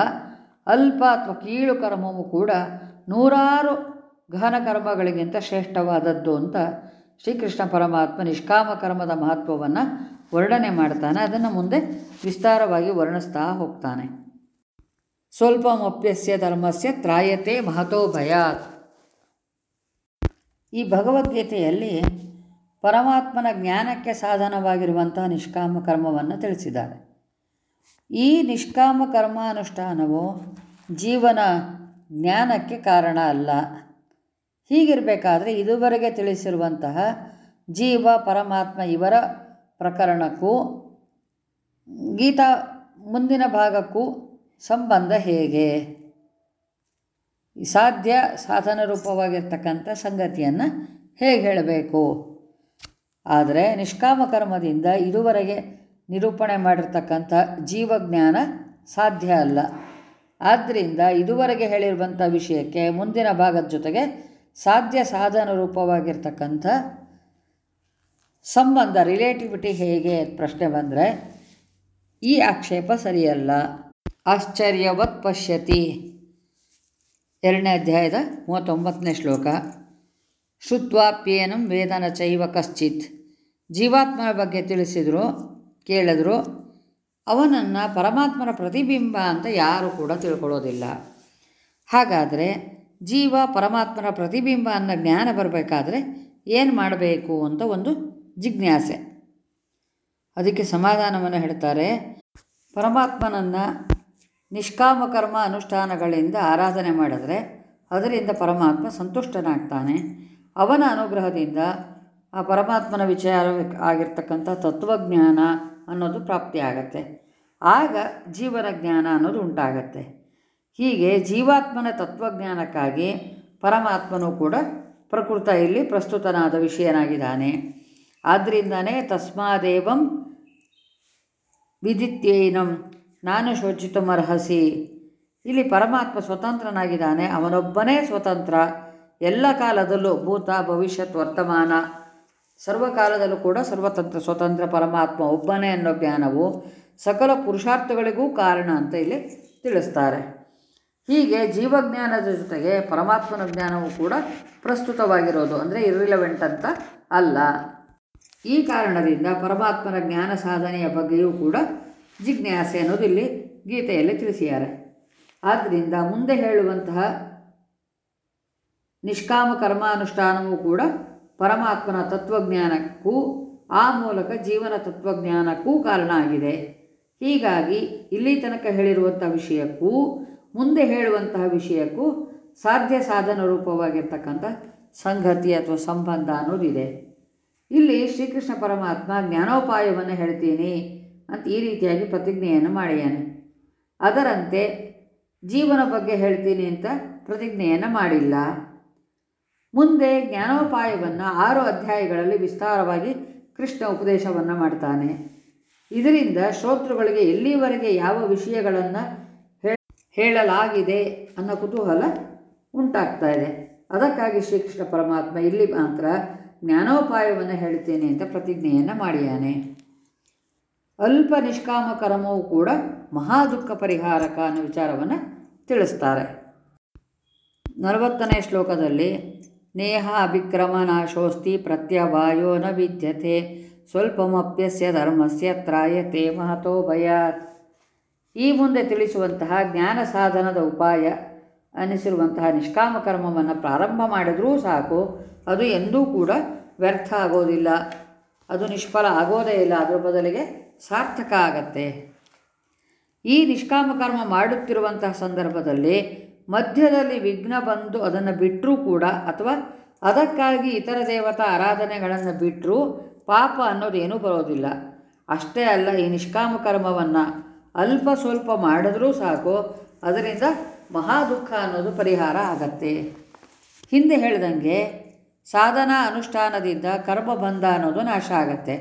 ಅಲ್ಪ ಅಥವಾ ಕೀಳು ಕರ್ಮವು ಕೂಡ ನೂರಾರು ಗಹನ ಕರ್ಮಗಳಿಗಿಂತ ಶ್ರೇಷ್ಠವಾದದ್ದು ಅಂತ ಶ್ರೀಕೃಷ್ಣ ಪರಮಾತ್ಮ ನಿಷ್ಕಾಮ ಕರ್ಮದ ಮಹತ್ವವನ್ನು ವರ್ಣನೆ ಮಾಡ್ತಾನೆ. ಅದನ್ನು ಮುಂದೆ ವಿಸ್ತಾರವಾಗಿ ವರ್ಣಿಸ್ತಾ ಹೋಗ್ತಾನೆ. ಸ್ವಲ್ಪ ಮಪ್ಯಸ್ಯ ಧರ್ಮಸ್ಯ ತ್ರಾಯತೆ ಮಹತೋ ಭಯಾತ್. ಈ ಭಗವದ್ಗೀತೆಯಲ್ಲಿ ಪರಮಾತ್ಮನ ಜ್ಞಾನಕ್ಕೆ ಸಾಧನವಾಗಿರುವಂತಹ ನಿಷ್ಕಾಮ ಕರ್ಮವನ್ನು ತಿಳಿಸಿದ್ದಾರೆ. ಈ ನಿಷ್ಕಾಮ ಕರ್ಮಾನುಷ್ಠಾನವು ಜೀವನ ಜ್ಞಾನಕ್ಕೆ ಕಾರಣ ಅಲ್ಲ. ಹೀಗಿರಬೇಕಾದ್ರೆ ಇದುವರೆಗೆ ತಿಳಿಸಿರುವಂತಹ ಜೀವ, ಪರಮಾತ್ಮ ಇವರ ಪ್ರಕರಣಕ್ಕೂ, ಗೀತಾ ಮುಂದಿನ ಭಾಗಕ್ಕೂ ಸಂಬಂಧ ಹೇಗೆ? ಸಾಧ್ಯ ಸಾಧನ ರೂಪವಾಗಿರ್ತಕ್ಕಂಥ ಸಂಗತಿಯನ್ನು ಹೇಗೆ ಹೇಳಬೇಕು? ಆದರೆ ನಿಷ್ಕಾಮ ಕರ್ಮದಿಂದ ಇದುವರೆಗೆ ನಿರೂಪಣೆ ಮಾಡಿರ್ತಕ್ಕಂಥ ಜೀವಜ್ಞಾನ ಸಾಧ್ಯ ಅಲ್ಲ. ಆದ್ದರಿಂದ ಇದುವರೆಗೆ ಹೇಳಿರುವಂಥ ವಿಷಯಕ್ಕೆ ಮುಂದಿನ ಭಾಗದ ಜೊತೆಗೆ ಸಾಧ್ಯ ಸಾಧನ ರೂಪವಾಗಿರ್ತಕ್ಕಂಥ ಸಂಬಂಧ ರಿಲೇಟಿವಿಟಿ ಹೇಗೆ ಪ್ರಶ್ನೆ ಬಂದರೆ, ಈ ಆಕ್ಷೇಪ ಸರಿಯಲ್ಲ. ಆಶ್ಚರ್ಯವತ್ ಪಶ್ಯತಿ. ಎರಡನೇ ಅಧ್ಯಾಯದ ಮೂವತ್ತೊಂಬತ್ತನೇ ಶ್ಲೋಕ. ಶುತ್ವಾಪ್ಯೇನಂ ವೇದನ ಚೈವ ಕಶ್ಚಿತ್. ಜೀವಾತ್ಮನ ಬಗ್ಗೆ ತಿಳಿಸಿದರು, ಕೇಳಿದ್ರು, ಅವನನ್ನು ಪರಮಾತ್ಮನ ಪ್ರತಿಬಿಂಬ ಅಂತ ಯಾರು ಕೂಡ ತಿಳ್ಕೊಳ್ಳೋದಿಲ್ಲ. ಹಾಗಾದರೆ ಜೀವ ಪರಮಾತ್ಮನ ಪ್ರತಿಬಿಂಬ ಅನ್ನೋ ಜ್ಞಾನ ಬರಬೇಕಾದ್ರೆ ಏನು ಮಾಡಬೇಕು ಅಂತ ಒಂದು ಜಿಜ್ಞಾಸೆ. ಅದಕ್ಕೆ ಸಮಾಧಾನವನ್ನು ಹೇಳ್ತಾರೆ, ಪರಮಾತ್ಮನನ್ನು ನಿಷ್ಕಾಮ ಕರ್ಮ ಅನುಷ್ಠಾನಗಳಿಂದ ಆರಾಧನೆ ಮಾಡಿದ್ರೆ, ಅದರಿಂದ ಪರಮಾತ್ಮ ಸಂತುಷ್ಟನಾಗ್ತಾನೆ. ಅವನ ಅನುಗ್ರಹದಿಂದ ಆ ಪರಮಾತ್ಮನ ವಿಚಾರ ಆಗಿರ್ತಕ್ಕಂಥ ತತ್ವಜ್ಞಾನ ಅನ್ನೋದು ಪ್ರಾಪ್ತಿಯಾಗತ್ತೆ ಆಗ ಜೀವನ ಜ್ಞಾನ ಅನ್ನೋದು ಉಂಟಾಗತ್ತೆ. ಹೀಗೆ ಜೀವಾತ್ಮನ ತತ್ವಜ್ಞಾನಕ್ಕಾಗಿ ಪರಮಾತ್ಮನು ಕೂಡ ಪ್ರಕೃತ ಇಲ್ಲಿ ಪ್ರಸ್ತುತನಾದ ವಿಷಯನಾಗಿದ್ದಾನೆ. ಆದ್ದರಿಂದನೇ ತಸ್ಮಾದೇವಂ ವಿದಿತ್ಯೈನಂ, ನಾನು ಶೋಚಿತುಮರ್ಹಸಿ. ಇಲ್ಲಿ ಪರಮಾತ್ಮ ಸ್ವತಂತ್ರನಾಗಿದ್ದಾನೆ. ಅವನೊಬ್ಬನೇ ಸ್ವತಂತ್ರ. ಎಲ್ಲ ಕಾಲದಲ್ಲೂ ಭೂತ ಭವಿಷ್ಯತ್ ವರ್ತಮಾನ. ಸರ್ವಕಾಲದಲ್ಲೂ ಕೂಡ ಸರ್ವತಂತ್ರ, ಸ್ವತಂತ್ರ ಪರಮಾತ್ಮ ಒಬ್ಬನೇ ಅನ್ನೋ ಜ್ಞಾನವು ಸಕಲ ಪುರುಷಾರ್ಥಗಳಿಗೂ ಕಾರಣ ಅಂತ ಇಲ್ಲಿ ತಿಳಿಸ್ತಾರೆ. ಹೀಗೆ ಜೀವಜ್ಞಾನದ ಜೊತೆಗೆ ಪರಮಾತ್ಮನ ಜ್ಞಾನವು ಕೂಡ ಪ್ರಸ್ತುತವಾಗಿರೋದು. ಅಂದರೆ ಇರ್ರಿಲವೆಂಟ್ ಅಂತ ಅಲ್ಲ. ಈ ಕಾರಣದಿಂದ ಪರಮಾತ್ಮನ ಜ್ಞಾನ ಸಾಧನೆಯ ಬಗ್ಗೆಯೂ ಕೂಡ ಜಿಜ್ಞಾಸೆ ಅನ್ನೋದು ಇಲ್ಲಿ ಗೀತೆಯಲ್ಲಿ ತಿಳಿಸಿದ್ದಾರೆ. ಆದ್ದರಿಂದ ಮುಂದೆ ಹೇಳುವಂತಹ ನಿಷ್ಕಾಮ ಕರ್ಮಾನುಷ್ಠಾನವೂ ಕೂಡ ಪರಮಾತ್ಮನ ತತ್ವಜ್ಞಾನಕ್ಕೂ ಆ ಮೂಲಕ ಜೀವನ ತತ್ವಜ್ಞಾನಕ್ಕೂ ಕಾರಣ ಆಗಿದೆ. ಹೀಗಾಗಿ ಇಲ್ಲಿ ತನಕ ಹೇಳಿರುವಂಥ ವಿಷಯಕ್ಕೂ, ಮುಂದೆ ಹೇಳುವಂತಹ ವಿಷಯಕ್ಕೂ ಸಾಧ್ಯ ಸಾಧನ ರೂಪವಾಗಿರ್ತಕ್ಕಂಥ ಸಂಗತಿ ಅಥವಾ ಸಂಬಂಧ ಅನ್ನೋದಿದೆ. ಇಲ್ಲಿ ಶ್ರೀಕೃಷ್ಣ ಪರಮಾತ್ಮ ಜ್ಞಾನೋಪಾಯವನ್ನು ಹೇಳ್ತೀನಿ ಅಂತ ಈ ರೀತಿಯಾಗಿ ಪ್ರತಿಜ್ಞೆಯನ್ನು ಮಾಡಿಯಾನೆ. ಅದರಂತೆ ಜೀವನ ಬಗ್ಗೆ ಹೇಳ್ತೀನಿ ಅಂತ ಪ್ರತಿಜ್ಞೆಯನ್ನು ಮಾಡಿಲ್ಲ. ಮುಂದೆ ಜ್ಞಾನೋಪಾಯವನ್ನು ಆರು ಅಧ್ಯಾಯಗಳಲ್ಲಿ ವಿಸ್ತಾರವಾಗಿ ಕೃಷ್ಣ ಉಪದೇಶವನ್ನು ಮಾಡ್ತಾನೆ. ಇದರಿಂದ ಶ್ರೋತೃಗಳಿಗೆ ಎಲ್ಲಿವರೆಗೆ ಯಾವ ವಿಷಯಗಳನ್ನು ಹೇಳಲಾಗಿದೆ ಅನ್ನೋ ಕುತೂಹಲ ಉಂಟಾಗ್ತಾ ಇದೆ. ಅದಕ್ಕಾಗಿ ಶ್ರೀಕೃಷ್ಣ ಪರಮಾತ್ಮ ಇಲ್ಲಿ ಮಾತ್ರ ಜ್ಞಾನೋಪಾಯವನ್ನು ಹೇಳ್ತೇನೆ ಅಂತ ಪ್ರತಿಜ್ಞೆಯನ್ನು ಮಾಡಿಯಾನೆ. ಅಲ್ಪ ನಿಷ್ಕಾಮ ಕರ್ಮವು ಕೂಡ ಮಹಾ ದುಃಖ ಪರಿಹಾರಕ ಅನ್ನೋ ವಿಚಾರವನ್ನು ತಿಳಿಸ್ತಾರೆ. ನಲವತ್ತನೇ ಶ್ಲೋಕದಲ್ಲಿ ನಾಶೋಸ್ತಿ ಪ್ರತ್ಯವಾಯೋ ನ ವಿದ್ಯತೆ. ಸ್ವಲ್ಪಮಪ್ಯಸ್ಯ ಧರ್ಮಸ್ಯ ತ್ರಾಯತೆ ಮಹತೋ ಭಯಾತ್. ಈ ಮುಂದೆ ತಿಳಿಸುವಂತಹ ಜ್ಞಾನ ಸಾಧನದ ಉಪಾಯ ಅನಿಸಿರುವಂತಹ ನಿಷ್ಕಾಮ ಕರ್ಮವನ್ನು ಪ್ರಾರಂಭ ಮಾಡಿದರೂ ಸಾಕು, ಅದು ಎಂದೂ ಕೂಡ ವ್ಯರ್ಥ ಆಗೋದಿಲ್ಲ. ಅದು ನಿಷ್ಫಲ ಆಗೋದೇ ಇಲ್ಲ, ಅದರ ಬದಲಿಗೆ ಸಾರ್ಥಕ ಆಗತ್ತೆ. ಈ ನಿಷ್ಕಾಮ ಕರ್ಮ ಮಾಡುತ್ತಿರುವಂತಹ ಸಂದರ್ಭದಲ್ಲಿ ಮಧ್ಯದಲ್ಲಿ ವಿಘ್ನ ಬಂದು ಅದನ್ನು ಬಿಟ್ಟರೂ ಕೂಡ ಅಥವಾ ಅದಕ್ಕಾಗಿ ಇತರ ದೇವತಾ ಆರಾಧನೆಗಳನ್ನು ಬಿಟ್ಟರೂ ಪಾಪ ಅನ್ನೋದೇನೂ ಬರೋದಿಲ್ಲ. ಅಷ್ಟೇ ಅಲ್ಲ, ಈ ನಿಷ್ಕಾಮ ಕರ್ಮವನ್ನು ಅಲ್ಪ ಸ್ವಲ್ಪ ಮಾಡಿದ್ರೂ ಸಾಕು, ಅದರಿಂದ ಮಹಾ ದುಃಖ ಅನ್ನೋದು ಪರಿಹಾರ ಆಗತ್ತೆ. ಹಿಂದೆ ಹೇಳಿದಂಗೆ ಸಾಧನಾ ಅನುಷ್ಠಾನದಿಂದ ಕರ್ಮ ಬಂಧ ಅನ್ನೋದು ನಾಶ ಆಗತ್ತೆ.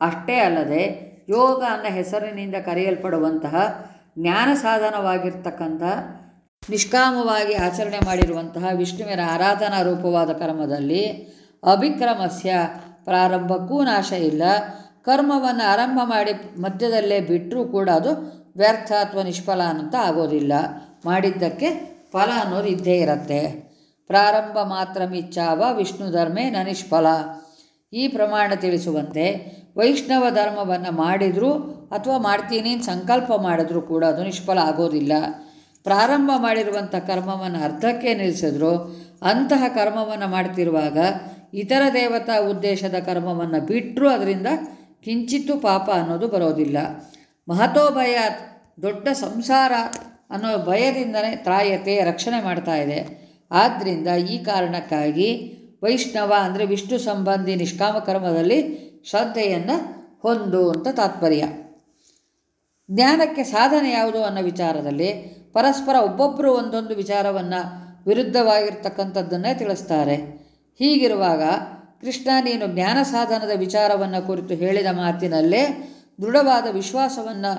ಅಷ್ಟೇ ಅಲ್ಲದೆ ಯೋಗ ಅನ್ನೋ ಹೆಸರಿನಿಂದ ಕರೆಯಲ್ಪಡುವಂತಹ ಜ್ಞಾನ ಸಾಧನವಾಗಿರ್ತಕ್ಕಂಥ ನಿಷ್ಕಾಮವಾಗಿ ಆಚರಣೆ ಮಾಡಿರುವಂತಹ ವಿಷ್ಣುವಿನ ಆರಾಧನಾ ರೂಪವಾದ ಕರ್ಮದಲ್ಲಿ ಅಭಿಕ್ರಮಸ್ಯ ಪ್ರಾರಂಭಕ್ಕೂ ನಾಶ ಇಲ್ಲ. ಕರ್ಮವನ್ನು ಆರಂಭ ಮಾಡಿ ಮಧ್ಯದಲ್ಲೇ ಬಿಟ್ಟರೂ ಕೂಡ ಅದು ವ್ಯರ್ಥ ಅಥವಾ ನಿಷ್ಫಲ ಅಂತ ಆಗೋದಿಲ್ಲ. ಮಾಡಿದ್ದಕ್ಕೆ ಫಲ ಅನ್ನೋದು ಇದ್ದೇ ಇರುತ್ತೆ. ಪ್ರಾರಂಭ ಮಾತ್ರ ಮಿಚ್ಚಾವ ವಿಷ್ಣು ಧರ್ಮೇ ನ ನಿಷ್ಫಲ. ಈ ಪ್ರಮಾಣ ತಿಳಿಸುವಂತೆ ವೈಷ್ಣವ ಧರ್ಮವನ್ನು ಮಾಡಿದರೂ ಅಥವಾ ಮಾಡ್ತೀನಿ ಸಂಕಲ್ಪ ಮಾಡಿದ್ರೂ ಕೂಡ ಅದು ನಿಷ್ಫಲ ಆಗೋದಿಲ್ಲ. ಪ್ರಾರಂಭ ಮಾಡಿರುವಂಥ ಕರ್ಮವನ್ನು ಅರ್ಧಕ್ಕೆ ನಿಲ್ಲಿಸಿದ್ರು, ಅಂತಹ ಕರ್ಮವನ್ನು ಮಾಡ್ತಿರುವಾಗ ಇತರ ದೇವತಾ ಉದ್ದೇಶದ ಕರ್ಮವನ್ನು ಬಿಟ್ಟರೂ ಅದರಿಂದ ಕಿಂಚಿತ್ತೂ ಪಾಪ ಅನ್ನೋದು ಬರೋದಿಲ್ಲ. ಮಹತೋ ದೊಡ್ಡ ಸಂಸಾರ ಅನ್ನೋ ಭಯದಿಂದನೇ ತ್ರಾಯತೆ ರಕ್ಷಣೆ ಮಾಡ್ತಾ ಇದೆ. ಆದ್ದರಿಂದ ಈ ಕಾರಣಕ್ಕಾಗಿ ವೈಷ್ಣವ ಅಂದರೆ ವಿಷ್ಣು ಸಂಬಂಧಿ ನಿಷ್ಕಾಮ ಕರ್ಮದಲ್ಲಿ ಶ್ರದ್ಧೆಯನ್ನು ಹೊಂದು ಅಂತ ತಾತ್ಪರ್ಯ. ಜ್ಞಾನಕ್ಕೆ ಸಾಧನೆ ಯಾವುದು ಅನ್ನೋ ವಿಚಾರದಲ್ಲಿ ಪರಸ್ಪರ ಒಬ್ಬೊಬ್ಬರು ಒಂದೊಂದು ವಿಚಾರವನ್ನು ವಿರುದ್ಧವಾಗಿರ್ತಕ್ಕಂಥದ್ದನ್ನೇ ತಿಳಿಸ್ತಾರೆ. ಹೀಗಿರುವಾಗ ಕೃಷ್ಣ ನೀನು ಜ್ಞಾನ ಸಾಧನದ ವಿಚಾರವನ್ನು ಕುರಿತು ಹೇಳಿದ ಮಾತಿನಲ್ಲೇ ದೃಢವಾದ ವಿಶ್ವಾಸವನ್ನು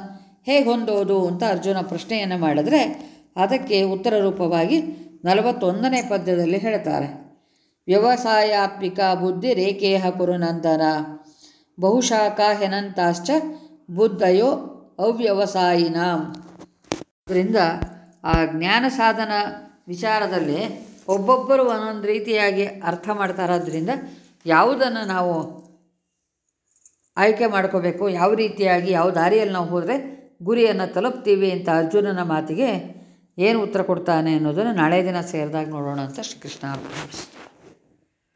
ಹೇಗೆ ಹೊಂದೋದು ಅಂತ ಅರ್ಜುನ ಪ್ರಶ್ನೆಯನ್ನು ಮಾಡಿದರೆ ಅದಕ್ಕೆ ಉತ್ತರ ರೂಪವಾಗಿ ನಲವತ್ತೊಂದನೇ ಪದ್ಯದಲ್ಲಿ ಹೇಳ್ತಾರೆ. ವ್ಯವಸಾಯಾತ್ಮಿಕ ಬುದ್ಧಿ ರೇಖೇಹ ಕುರುನಂದನ ಬಹುಶಾಖ ಹೆನಂತಾಶ್ಚ ಬುದ್ಧಯೋ ಅವ್ಯವಸಾಯಿನಾಂ. ಅದರಿಂದ ಆ ಜ್ಞಾನ ಸಾಧನ ವಿಚಾರದಲ್ಲಿ ಒಬ್ಬೊಬ್ಬರು ಒಂದೊಂದು ರೀತಿಯಾಗಿ ಅರ್ಥ ಮಾಡ್ತಾರಾದ್ರಿಂದ ಯಾವುದನ್ನು ನಾವು ಆಯ್ಕೆ ಮಾಡ್ಕೋಬೇಕು, ಯಾವ ರೀತಿಯಾಗಿ, ಯಾವ ದಾರಿಯಲ್ಲಿ ನಾವು ಹೋದರೆ ಗುರಿಯನ್ನು ತಲುಪ್ತೀವಿ ಅಂತ ಅರ್ಜುನನ ಮಾತಿಗೆ ಏನು ಉತ್ತರ ಕೊಡ್ತಾನೆ ಅನ್ನೋದನ್ನು ನಾಳೆ ದಿನ ಸೇರಿದಾಗ ನೋಡೋಣ ಅಂತ ಶ್ರೀಕೃಷ್ಣ